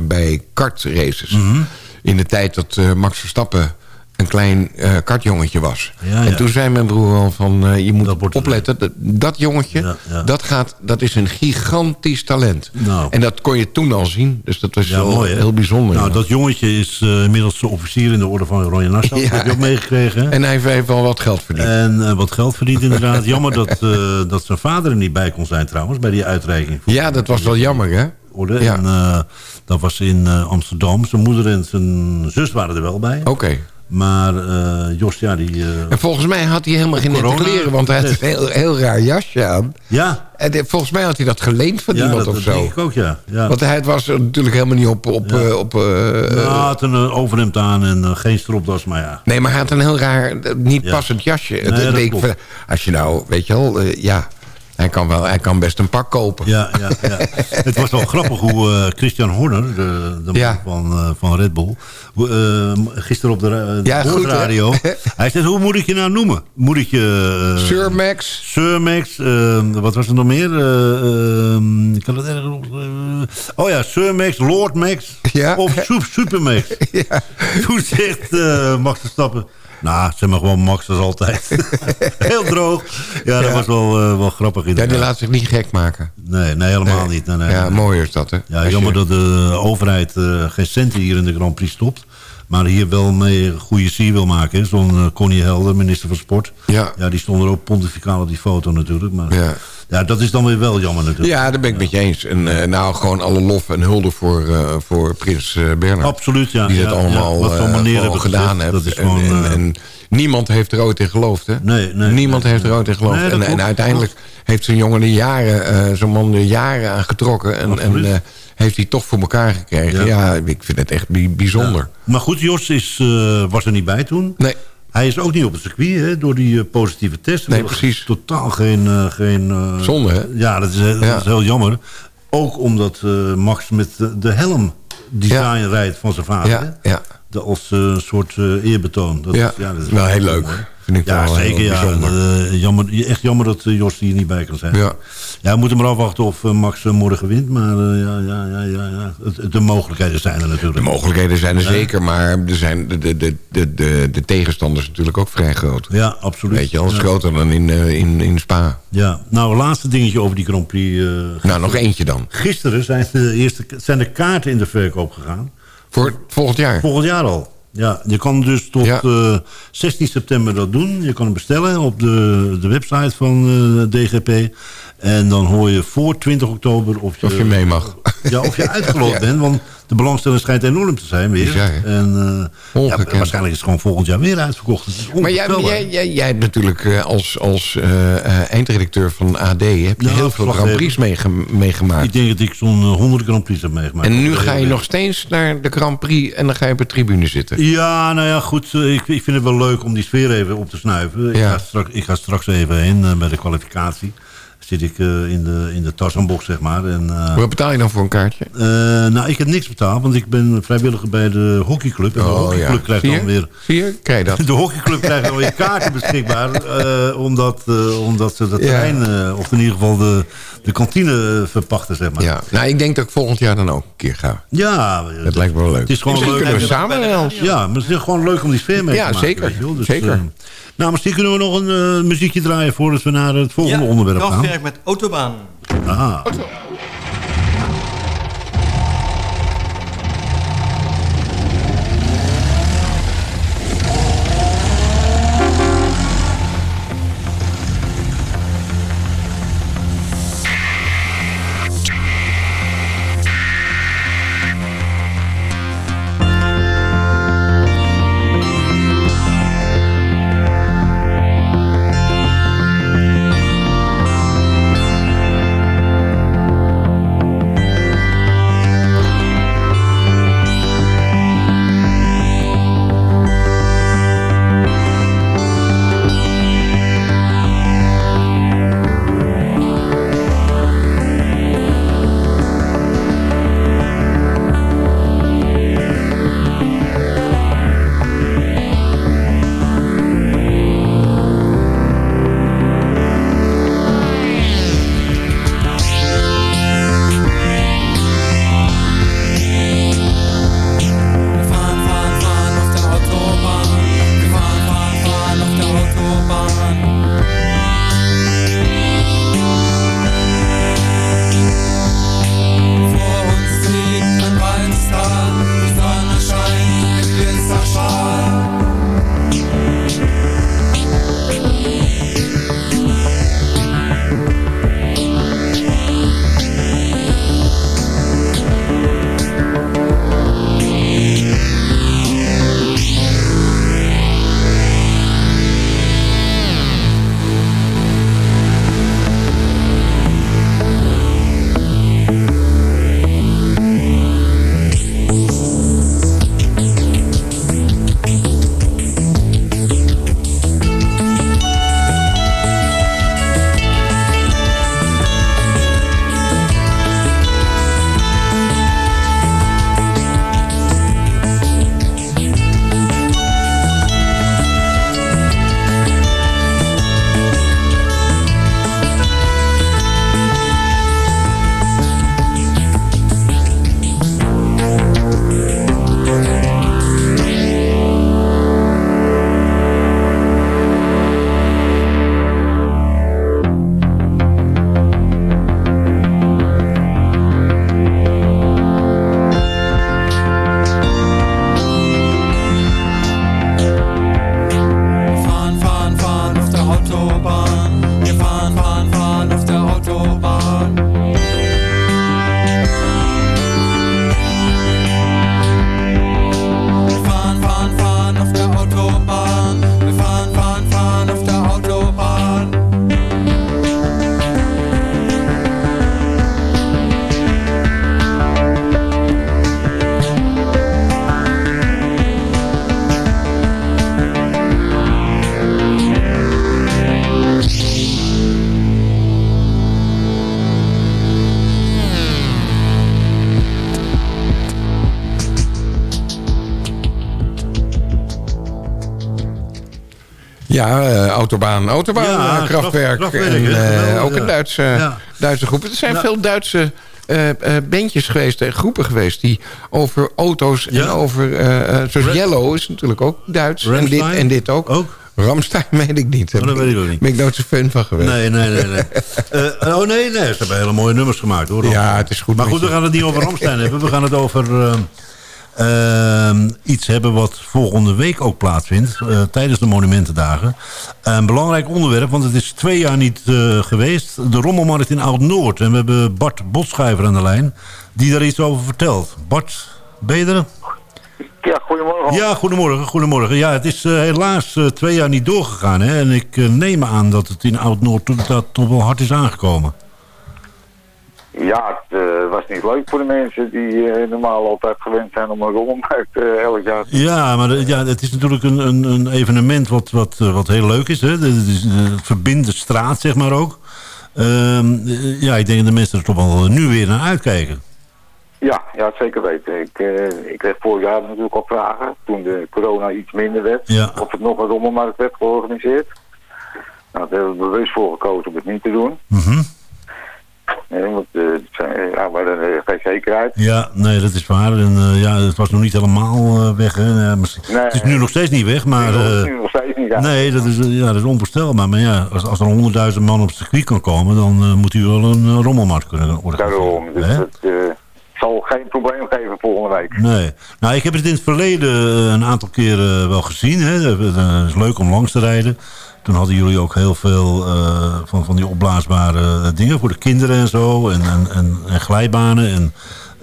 bij kartraces. Mhm. In de tijd dat Max Verstappen een klein eh, kartjongetje was. Ja, en ja. toen zei mijn broer al van... eh, je moet Dat opletten, dat, dat jongetje, Ja. Dat, gaat, dat is een gigantisch talent. Nou. En dat kon je toen al zien. Dus dat was wel mooi, heel bijzonder. Nou, dat jongetje is eh, inmiddels officier in de orde van Oranje Nassau. Dat heb je ook meegekregen. hè? En hij heeft wel wat geld verdiend. En wat geld verdient inderdaad. Jammer dat, dat zijn vader er niet bij kon zijn trouwens, bij die uitreiking. Ja, dat was wel jammer, hè? Orde. En, dat was in Amsterdam. Zijn moeder en zijn zus waren er wel bij. Oké. Maar eh, Jos, ja, die... eh, En volgens mij had hij helemaal geen Corona. kleren, want hij had een heel, heel raar jasje aan. Ja. En eh, volgens mij had hij dat geleend van ja, iemand dat, of dat zo. denk ik ook, ja. ja. Want hij was natuurlijk helemaal niet op... op, eh, op Nou, hij had een overhemd aan en geen stropdas, maar ja. Nee, maar hij had een heel raar, niet Ja. passend jasje. Nee, Het dat als je nou, weet je wel, ja... Hij kan, wel, hij kan best een pak kopen. Ja, ja, ja. Het was wel grappig hoe eh, Christian Horner, de, de man van, eh, van Red Bull... eh, gisteren op de, de goed, hè? hij zegt, hoe moet ik je nou noemen? Moet ik je... eh, Sir Max. Sir Max, eh, wat was er nog meer? Eh, ehm, ik kan het ergens op... oh ja, Sir Max, Lord Max of Sup- Super Max. Toen zegt Max Verstappen... Nou, zeg maar gewoon Max als altijd. Heel droog. Ja, dat Ja. was wel, eh, wel grappig Ja, inderdaad. die laat zich niet gek maken. Nee, nee helemaal Nee. niet. Nee, nee, ja, mooi is dat, hè? Ja, Als je- jammer dat de overheid eh, geen centen hier in de Grand Prix stopt. Maar hier wel mee een goede sier wil maken. Zo'n eh, Connie Helder, minister van Sport. Ja. ja, die stond er ook pontificaal op die foto natuurlijk. Maar Ja. Ja. dat is dan weer wel jammer natuurlijk. Ja, daar ben ik met je eens. En eh, nou, gewoon alle lof en hulde voor, eh, voor Prins eh Bernhard. Absoluut, ja. Die dat Ja, allemaal, ja, allemaal gedaan heeft. dat is En- gewoon, en, en niemand heeft er ooit in geloofd, hè? Nee, nee. Niemand nee, heeft er ooit in geloofd. Nee, en, en uiteindelijk heeft zo'n jongen er jaren, zo'n man er jaren aan getrokken. En, heeft hij toch voor elkaar gekregen. Ja, Ja. ik vind het echt bi- bijzonder. Maar goed, Jos is, was er niet bij toen. Nee. Hij is ook niet op het circuit hè, door die eh, positieve test. Nee, precies. Totaal geen... eh, geen eh, Zonde, hè? Ja, dat is, heel- dat Ja. is heel jammer. Ook omdat Max met de, de helm design rijdt van zijn vader. Ja, hè? ja. De, als eh, soort eh, eerbetoon. Dat Ja, is, ja, dat is wel heel mooi. leuk. Vind ik ja, wel heel zeker. Ja. Eh, jammer, echt jammer dat eh, Jos hier niet bij kan zijn. Ja. Ja, we moeten maar afwachten of eh, Max eh, morgen wint. Maar eh, ja, ja, ja, ja, de mogelijkheden zijn er natuurlijk. De mogelijkheden zijn er zeker, maar er zijn de, de, de, de, de, de tegenstanders natuurlijk ook vrij groot. Ja, absoluut. Weet je, alles groter dan in, eh, in, in Spa. Ja, nou, laatste dingetje over die Grand Prix. eh, Nou, nog eentje dan. Gisteren zijn de, eerste, zijn de kaarten in de verkoop gegaan. Voor volgend jaar? Volgend jaar al. Ja, je kan dus tot Ja. eh, 16 september dat doen. Je kan hem bestellen op de, de website van eh, DGP. En dan hoor je voor 20 oktober of je, Of je mee mag. Ja, of je uitgeloot Ja. bent. Want de belangstelling schijnt enorm te zijn weer. Bizar, hè? en eh, ja, waarschijnlijk is het gewoon volgend jaar weer uitverkocht. Maar jij, jij, jij, jij hebt natuurlijk eh, als, als eh, eh, eindredacteur van AD... heb je Ja, heel veel. Grand Prix meege- meegemaakt. Ik denk dat ik zo'n eh, 100 Grand Prix heb meegemaakt. En nu ga je nog steeds naar de Grand Prix... en dan ga je op de tribune zitten. Ja, nou ja, goed. eh, Ik, ik vind het wel leuk om die sfeer even op te snuiven. Ik, Ja. ga, straks, ik ga straks even heen eh, bij de kwalificatie. Zit ik eh, in de, in de zeg maar. En, eh, Wat betaal je dan voor een kaartje? eh, nou, ik heb niks betaald, want ik ben vrijwilliger bij de hockeyclub. En de Oh, hockeyclub ja. krijgt dan weer... Zie je? Krijg je dat? De hockeyclub krijgt dan weer kaarten beschikbaar. omdat, omdat ze dat Ja. terrein, of in ieder geval de, de kantine verpachten, zeg maar. Ja, nou, ik denk dat ik volgend jaar dan ook een keer ga. Ja, Dat lijkt me wel leuk. Het is gewoon Misschien leuk. kunnen we samen. Ja, maar het is gewoon leuk om die sfeer mee Ja, te maken. zeker. Dus, Zeker. Nou, misschien kunnen we nog een eh, muziekje draaien voordat we naar het volgende Ja, onderwerp gaan. Kraftwerk met Autobaan. Ah. Ja, eh, Autobaan, Autobaan, Ja, eh, Kraftwerk. Kraft- Kraftwerk, en, eh, ook een. Duitse. Duitse groep. Er zijn veel Duitse bandjes geweest, en groepen geweest... die over auto's en over... zoals Yellow is natuurlijk ook Duits. En dit, en dit ook. Ook? Ramstein weet ik niet. Daar Oh, dat ben weet ik ook niet. Ben ik nooit zo fan van geweest. Nee, nee, nee. nee. Oh nee, nee, ze hebben hele mooie nummers gemaakt hoor. Ja, het is goed Maar goed, we gaan het niet over Ramstein hebben. We gaan het over eh, eh, iets hebben wat volgende week ook plaatsvindt. eh, tijdens de Monumentendagen. Een belangrijk onderwerp, want het is twee jaar niet eh, geweest. De Rommelmarkt in Oud-Noord. En we hebben Bart Botschuiver aan de lijn. Die daar iets over vertelt. Bart, ben je er? Ja, goedemorgen. Ja, goedemorgen. goedemorgen. Ja, het is eh, helaas twee jaar niet doorgegaan. Hè? En ik neem aan dat het in Oud-Noord toch wel hard is aangekomen. Ja, het eh, was niet leuk voor de mensen die eh, normaal altijd gewend zijn om een rommelmarkt eh, elk jaar te Ja, maar de- ja, het is natuurlijk een, een, een evenement wat, wat, wat heel leuk is. Hè? Het, verbindt de straat, zeg maar ook. Ehm, eh, ja, ik denk dat de mensen er toch wel nu weer naar uitkijken. Ja, ja, zeker weten. Ik, ik kreeg vorig jaar natuurlijk al vragen, toen de corona iets minder werd, Ja. of het nog een rommelmarkt werd georganiseerd. Nou, daar hebben we bewust voor gekozen om het niet te doen. Eh, want eh, het eh, geen zekerheid. Ja, nee, dat is waar. En eh, ja, het was nog niet helemaal eh, weg. Hè? Ja, misschien- Nee. het is nu nog steeds niet weg, maar... Dat is eh, nu nog steeds niet. Nee, dat is, eh, ja, dat is onvoorstelbaar. Maar ja, als, als er honderdduizend man op het circuit kan komen... dan eh, moet u wel een rommelmarkt kunnen organiseren. Daarom. Dus het eh, zal geen probleem geven volgende week. Nee. Nou, ik heb het in het verleden eh, een aantal keren wel gezien. Hè. Het eh, is leuk om langs te rijden. Toen hadden jullie ook heel veel eh, van, van die opblaasbare dingen voor de kinderen en zo. En, en, en, en glijbanen. En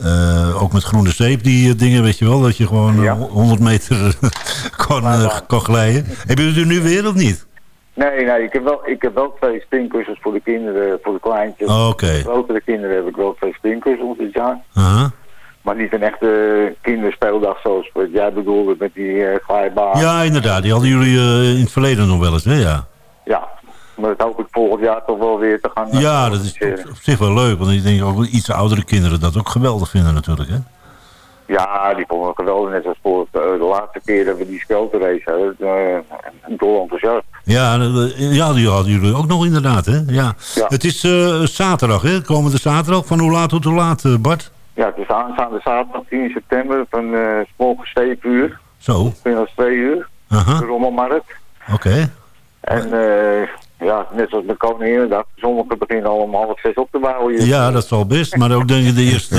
eh, ook met groene zeep die eh, dingen, weet je wel. Dat je gewoon eh, 100 meter kan, eh, kan glijden. Hebben jullie er nu weer of niet? Nee, nee, ik heb wel, ik heb wel twee springkussens voor de kinderen, voor de kleintjes. Oh, oké. Voor de grotere kinderen heb ik wel twee springkussens dit jaar. Aha. Maar niet een echte kinderspeeldag zoals wat jij bedoelde met die eh glijbaan. Ja, inderdaad. Die hadden jullie eh, in het verleden nog wel eens, hè? Ja. Ja, maar dat hoop ik volgend jaar toch wel weer te gaan. eh, Ja, dat is op, op zich wel leuk. Want ik denk ook dat iets oudere kinderen dat ook geweldig vinden natuurlijk, hè? Ja, die vonden het geweldig. Net als voor de laatste keer dat we die skelterrace hadden. Uh, dol enthousiast. Ja, ja, die hadden jullie ook nog inderdaad, hè? Ja. Het is zaterdag, hè? Komende zaterdag. Van hoe laat tot hoe laat, Bart? Ja, het is aanstaande zaterdag 10 september van eh morgens 7 uur. Zo, Middags 2 uur. Aha. De Rommelmarkt. oké. En eh, ja, net zoals de Koninginnedag. Sommigen beginnen al om half zes op te bouwen. hier. Ja, dat zal best. Maar ook denk ik, de eerste,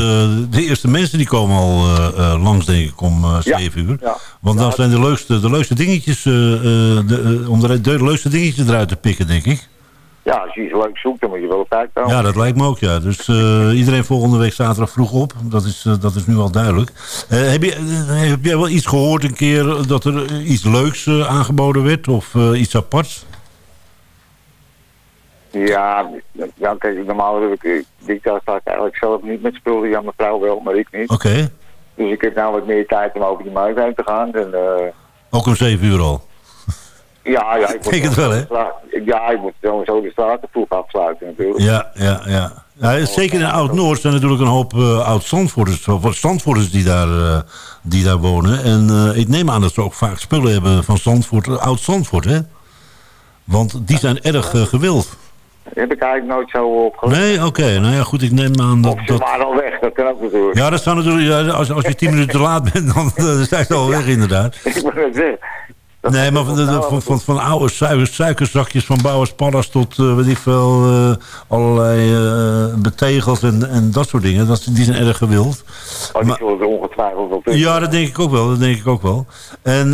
de eerste mensen die komen al eh, eh, langs, denk ik, om eh, Ja, 7 uur. ja. Want dan zijn de leukste, de leukste dingetjes, eh, eh, eh, om de, de leukste dingetjes eruit te pikken, denk ik. Ja, als je iets leuks zoekt, dan moet je wel op tijd komen. Ja, dat lijkt me ook, ja. Dus eh, iedereen volgende week zaterdag vroeg op. Dat is, eh, dat is nu al duidelijk. Eh, heb, je, heb jij wel iets gehoord een keer dat er iets leuks aangeboden werd? Of iets aparts? Ja, ja kijk, normaal heb ik, dit jaar sta ik eigenlijk zelf niet met spullen. Ja, mijn vrouw wel, maar ik niet. Oké. Dus ik heb nou wat meer tijd om over die markt heen te gaan. En, Ook om zeven uur al. Ja, ja, ik moet, Denk het wel, hè? Ja, ik moet sowieso de straten vroeg afsluiten natuurlijk. Ja, ja, ja. ja zeker in Oud-Noord zijn natuurlijk een hoop eh oud-Zandvoorters of Zandvoorters die daar, eh, die daar wonen. En eh, ik neem aan dat ze ook vaak spullen hebben van Zandvoort, eh, Oud-Zandvoort, hè? Want die zijn erg eh, gewild. Heb ik eigenlijk nooit zo op. Nee, oké. Nou ja, goed, ik neem aan dat... Ze dat... waren al weg, dat kan ook natuurlijk. Ja, dat zou natuurlijk... Als, als je tien minuten te laat bent, dan uh, zijn ze al weg, inderdaad. ik moet het zeggen. Nee, maar van, van, van, van oude suiker, suikerzakjes van Bouwers Pallas tot, eh weet ik veel, eh, allerlei eh, betegels en, en dat soort dingen. Dat, die zijn erg gewild. Oh, die zullen ongetwijfeld. Ja, dat denk ik ook wel. Dat denk ik ook wel. En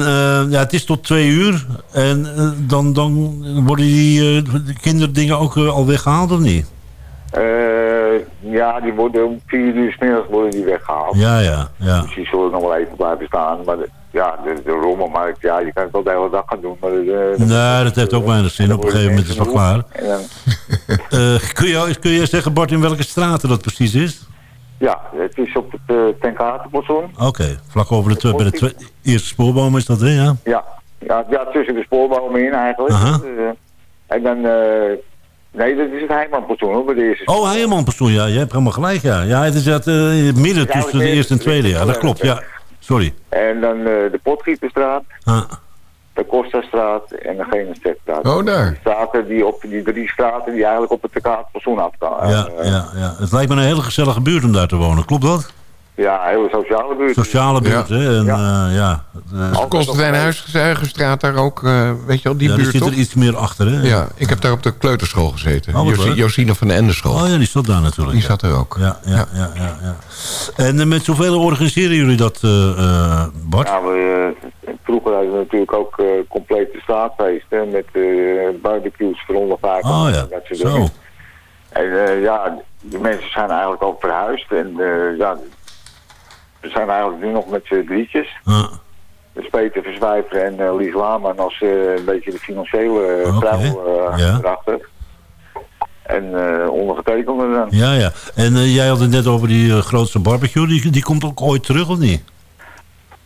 ja, het is tot twee uur. En dan, dan worden die de kinderdingen ook al weggehaald of niet? Eh, ja, die worden om vier uur middags worden die weggehaald. Ja, ja, ja. Dus die zullen nog wel even blijven staan. Maar de- ja, de, de rommelmarkt, ja, je kan het wel de hele dag gaan doen. Maar de, de- Nee, dat heeft ook weinig zin. Op een gegeven moment is het wel klaar. Dan, Eh, kun, je, kun je zeggen, Bart, in welke straten dat precies is? ja, het is op het uh. Oké, vlak over de, bij de eerste spoorboom is dat, hè? Ja? Ja, ja, ja, tussen de spoorbomen in eigenlijk. Dus, eh, en dan, eh, nee, dat is het Heijmanplafond hoor, bij de eerste. Oh, Heijermanpensioen, ja. Je hebt helemaal gelijk, ja. Ja, het is dat, eh, in het midden tussen de eerste en tweede, ja. Dat klopt, ja. Sorry. En dan eh, de Potgieterstraat. Ah, de Costa-straat en de Genesetstraat. Oh, daar. Die straten die op die drie straten die eigenlijk op het Tekaatplantsoen afgaan. Ja, ja, ja. Het lijkt me een hele gezellige buurt om daar te wonen. Klopt dat? Ja, een hele sociale buurt. Sociale buurt, Ja. hè? En, ja. ja. eh, Constantijn Huigenstraat daar ook, eh, weet je wel, die ja, die buurt zit toch? er iets meer achter, hè? Ja, ik heb daar op de kleuterschool gezeten. Oh. Josine van de Ende school. Oh ja, die zat daar natuurlijk. Die ja. zat er ook. Ja, ja, ja, ja. ja. En eh, met zoveel organiseren jullie dat, eh, eh, Bart? Ja, we, eh, vroeger hadden we natuurlijk ook eh, complete straatfeesten met eh, barbecues voor Oh ja, en dat soort zo. dingen. En eh, ja, de mensen zijn eigenlijk ook verhuisd en eh, ja, we zijn eigenlijk nu nog met z'n drietjes. Ja. Dus Peter Verzwijver en eh, Lies Laman als eh, een beetje de financiële uh, vrouw ja. erachter. En ondergetekende dan. Ja, ja. En jij had het net over die grootste barbecue. Die, die komt ook ooit terug, of niet?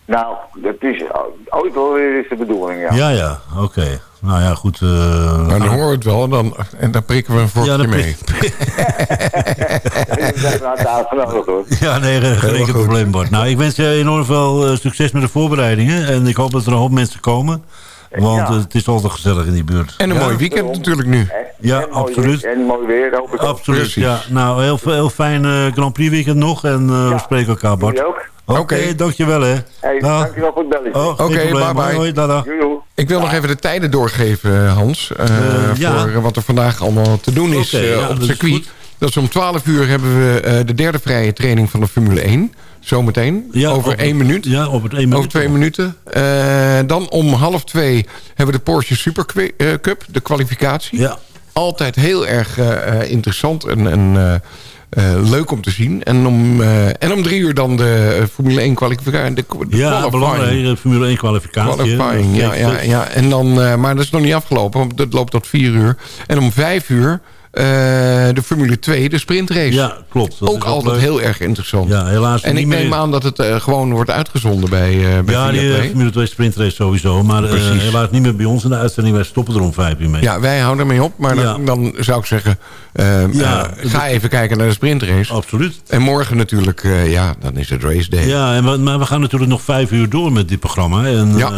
Nou, dat is ooit wel weer is de bedoeling, ja. Ja, ja. Oké. Nou ja, goed. eh, Nou, dan horen we het wel en dan, en dan prikken we een vorkje Ja, dan mee. We zijn aan het uitgenodigd hoor. Ja, nee, geen geen probleem, Bart. Nou, ik wens je enorm veel eh, succes met de voorbereidingen. En ik hoop dat er een hoop mensen komen. Want Ja. eh, het is altijd gezellig in die buurt. En een Ja? mooi weekend natuurlijk nu. Ja, En mooi absoluut. weer- En mooi weer, hoop ik ook. Absoluut, Precies. ja. Nou, heel, heel fijn eh, Grand Prix weekend nog. En eh, we spreken elkaar, Bart. Jullie ook. Oké, dankjewel hè. Hey, dankjewel voor het belletje. Oh, Oké, probleem. bye bye. Hoi. Ik wil nog even de tijden doorgeven, Hans. eh, Eh, ja. Voor wat er vandaag allemaal te doen is eh, ja, op het circuit. Dat is om 12 uur hebben we eh, de derde vrije training van de Formule 1. Zometeen, Ja, over op- één minuut. Ja, op het één minuut. Over twee minuten. Eh, dan om half twee hebben we de Porsche Super eh, Cup, de kwalificatie. Ja. Altijd heel erg eh, eh, interessant en, en eh, eh, leuk om te zien. En om, eh, en om drie uur dan de eh, Formule 1 kwalificatie. De, de Ja, belangrijk. eh, Formule 1 kwalificatie. Qualifying, ja, ja, ja. En dan, eh, maar dat is nog niet afgelopen, want dat loopt tot vier uur. En om vijf uur eh, de Formule 2, de sprintrace. Ja, klopt. Dat ook is altijd leuk. heel erg interessant. Ja, helaas en ik meer- neem aan dat het eh, gewoon wordt uitgezonden bij, eh bij Ja, die Formule 2 sprintrace sowieso. Maar helaas niet meer bij ons in de uitzending. Wij stoppen er om vijf uur mee. Ja, wij houden ermee op. Maar dan, Ja. dan zou ik zeggen, Ja, ga even kijken naar de sprintrace. Absoluut. En morgen natuurlijk, ja, dan is het race day. Ja, en we, maar we gaan natuurlijk nog vijf uur door met dit programma. En Ja.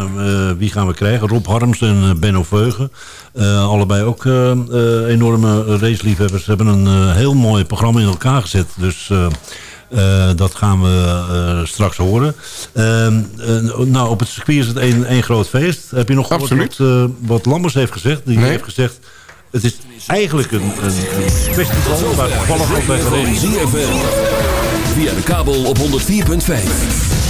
wie gaan we krijgen? Rob Harms en Benno Veugen. Allebei ook enorme raceliefhebbers. Hebben een eh, heel mooi programma in elkaar gezet. Dus eh, eh, dat gaan we eh, straks horen. Ehm, eh, nou, op het circuit is het één één groot feest. Heb je nog gehoord Absoluut. wat, wat Lammers heeft gezegd? Die Nee. heeft gezegd... Het is eigenlijk een, een, een festival waar toevallig ook bij gereden is. ZFM. Via de kabel op 104.5.